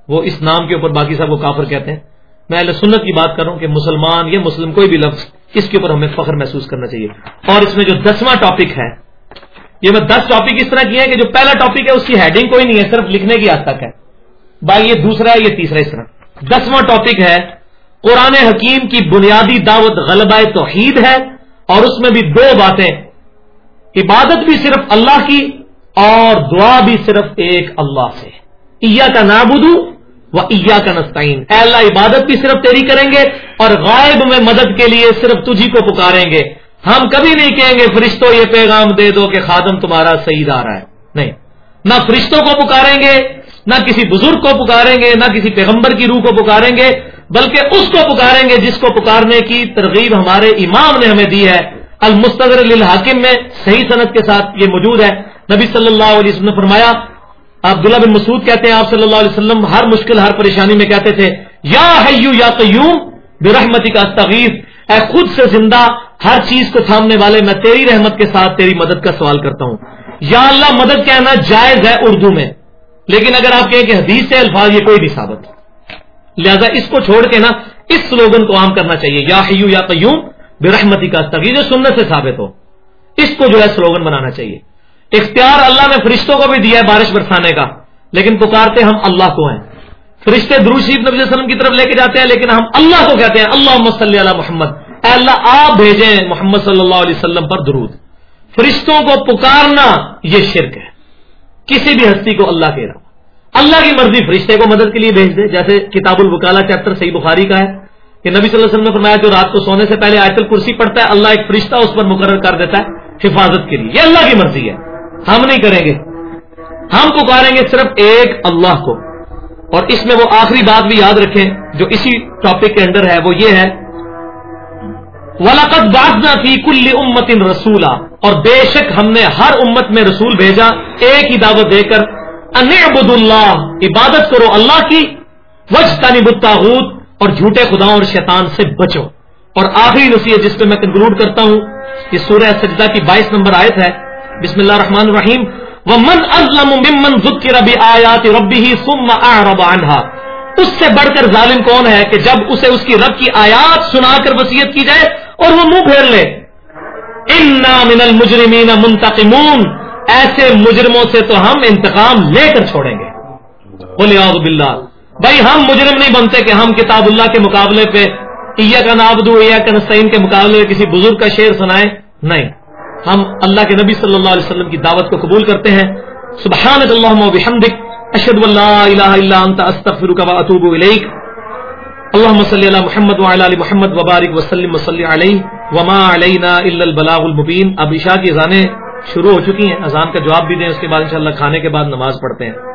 A: وہ اس نام کے اوپر باقی صاحب کو کافر کہتے ہیں۔ میں اللہ سنت کی بات کروں کہ مسلمان یا مسلم کوئی بھی لفظ، اس کے اوپر ہمیں فخر محسوس کرنا چاہیے۔ اور اس میں جو دسواں ٹاپک ہے یہ میں دس ٹاپک اس طرح کیے ہیں کہ جو پہلا ٹاپک ہے اس کی ہیڈنگ کوئی نہیں ہے، صرف لکھنے کی حد تک ہے۔ بھائی یہ دوسرا ہے، یہ تیسرا اس طرح۔ دسواں ٹاپک ہے، قرآن حکیم کی بنیادی دعوت غلبہ توحید ہے اور اس میں بھی دو باتیں۔ عبادت بھی صرف اللہ کی اور دعا بھی صرف ایک اللہ سے۔ ایا کا نابودو وہ ایا کا نستعین اے اللہ، عبادت بھی صرف تیری کریں گے اور غائب میں مدد کے لیے صرف تجھی کو پکاریں گے۔ ہم کبھی نہیں کہیں گے فرشتوں یہ پیغام دے دو کہ خادم تمہارا صحیح آ رہا ہے۔ نہیں۔ نہ فرشتوں کو پکاریں گے، نہ کسی بزرگ کو پکاریں گے، نہ کسی پیغمبر کی روح کو پکاریں گے، بلکہ اس کو پکاریں گے جس کو پکارنے کی ترغیب ہمارے امام نے ہمیں دی ہے۔ المستر الحاکم میں صحیح صنعت کے ساتھ یہ موجود ہے۔ نبی صلی اللہ علیہ وسلم نے فرمایا، عبداللہ بن مسعود کہتے ہیں، آپ صلی اللہ علیہ وسلم ہر مشکل، ہر پریشانی میں کہتے تھے، یا حیو یا قیوم برحمتی کا استغیث، اے خود سے زندہ ہر چیز کو تھامنے والے، میں تیری رحمت کے ساتھ تیری مدد کا سوال کرتا ہوں۔ یا اللہ، مدد کہنا جائز ہے اردو میں، لیکن اگر آپ کہیں کہ حدیث سے الفاظ، یہ کوئی بھی ثابت۔ لہذا اس کو چھوڑ کے نا، اس سلوگن کو عام کرنا چاہیے۔ یا حیو یا قیوم برحمتی کا استغیث جو سنت سے ثابت ہو۔ اس کو جو ہے سلوگن بنانا چاہیے۔ اختیار اللہ نے فرشتوں کو بھی دیا ہے بارش برسانے کا، لیکن پکارتے ہم اللہ کو ہیں۔ فرشتے دروشیف نبی وسلم کی طرف لے کے جاتے ہیں، لیکن ہم اللہ کو کہتے ہیں اللہ صلی اللہ محمد۔ اے اللہ، آپ بھیجیں محمد صلی اللہ علیہ وسلم پر درود۔ فرشتوں کو پکارنا یہ شرک ہے۔ کسی بھی ہستی کو اللہ کہہ رہا اللہ کی مرضی فرشتے کو مدد کے لیے بھیج دے، جیسے کتاب البکالا چیپٹر صحیح بخاری کا ہے۔ کہ نبی صلی اللہ علیہ وسلم نے فرمایا، جو رات کو سونے سے پہلے آیت الکرسی پڑتا ہے، اللہ ایک فرشتہ اس پر مقرر کر دیتا ہے حفاظت کے لیے۔ یہ اللہ کی مرضی ہے۔ ہم نہیں کریں گے۔ ہم پکاریں گے صرف ایک اللہ کو۔ اور اس میں وہ آخری بات بھی یاد رکھیں، جو اسی ٹاپک کے اندر ہے، وہ یہ ہے ولاقت باسنا تھی کل امت ان رسولہ اور بے شک ہم نے ہر امت میں رسول بھیجا، ایک ہی دعوت دے کر۔ ان اللہ عبادت کرو اللہ کی۔ وج تانی بتاحت اور جھوٹے خداؤں اور شیطان سے بچو۔ اور آخری نصیحت جس پہ میں کنکلوڈ کرتا ہوں، یہ سورہ سجدہ کی بائیس نمبر آیت ہے۔ بسم اللہ الرحمن الرحیم۔ ومن ازلم ممن ذکر بآیات ربه ثم اعرض عنها۔ اس سے بڑھ کر ظالم کون ہے کہ جب اسے اس کی رب کی آیات سنا کر وصیت کی جائے اور وہ منہ پھیر لے؟ انا من المجرمین منتقمون۔ ایسے مجرموں سے تو ہم انتقام لے کر چھوڑیں گے۔ بولے باللہ بھائی ہم مجرم نہیں بنتے کہ ہم کتاب اللہ کے مقابلے پہ ایا کا نابدو ایا کا نسین کے مقابلے میں کسی بزرگ کا شعر سنائیں؟ نہیں۔ ہم اللہ کے نبی صلی اللہ علیہ وسلم کی دعوت کو قبول کرتے ہیں۔ سبحان اللہ بحمدک۔ اشد اللہ الہ الا انت استغفرک و الیک اللهم صل على محمد وعلى ال محمد وبارک وسلم وصلی علیہ وما علینا الا البلاغ المبین اب عشاء کی اذانیں شروع ہو چکی ہیں. اذان کا جواب بھی دیں، اس کے بعد انشاءاللہ کھانے کے بعد نماز پڑھتے ہیں۔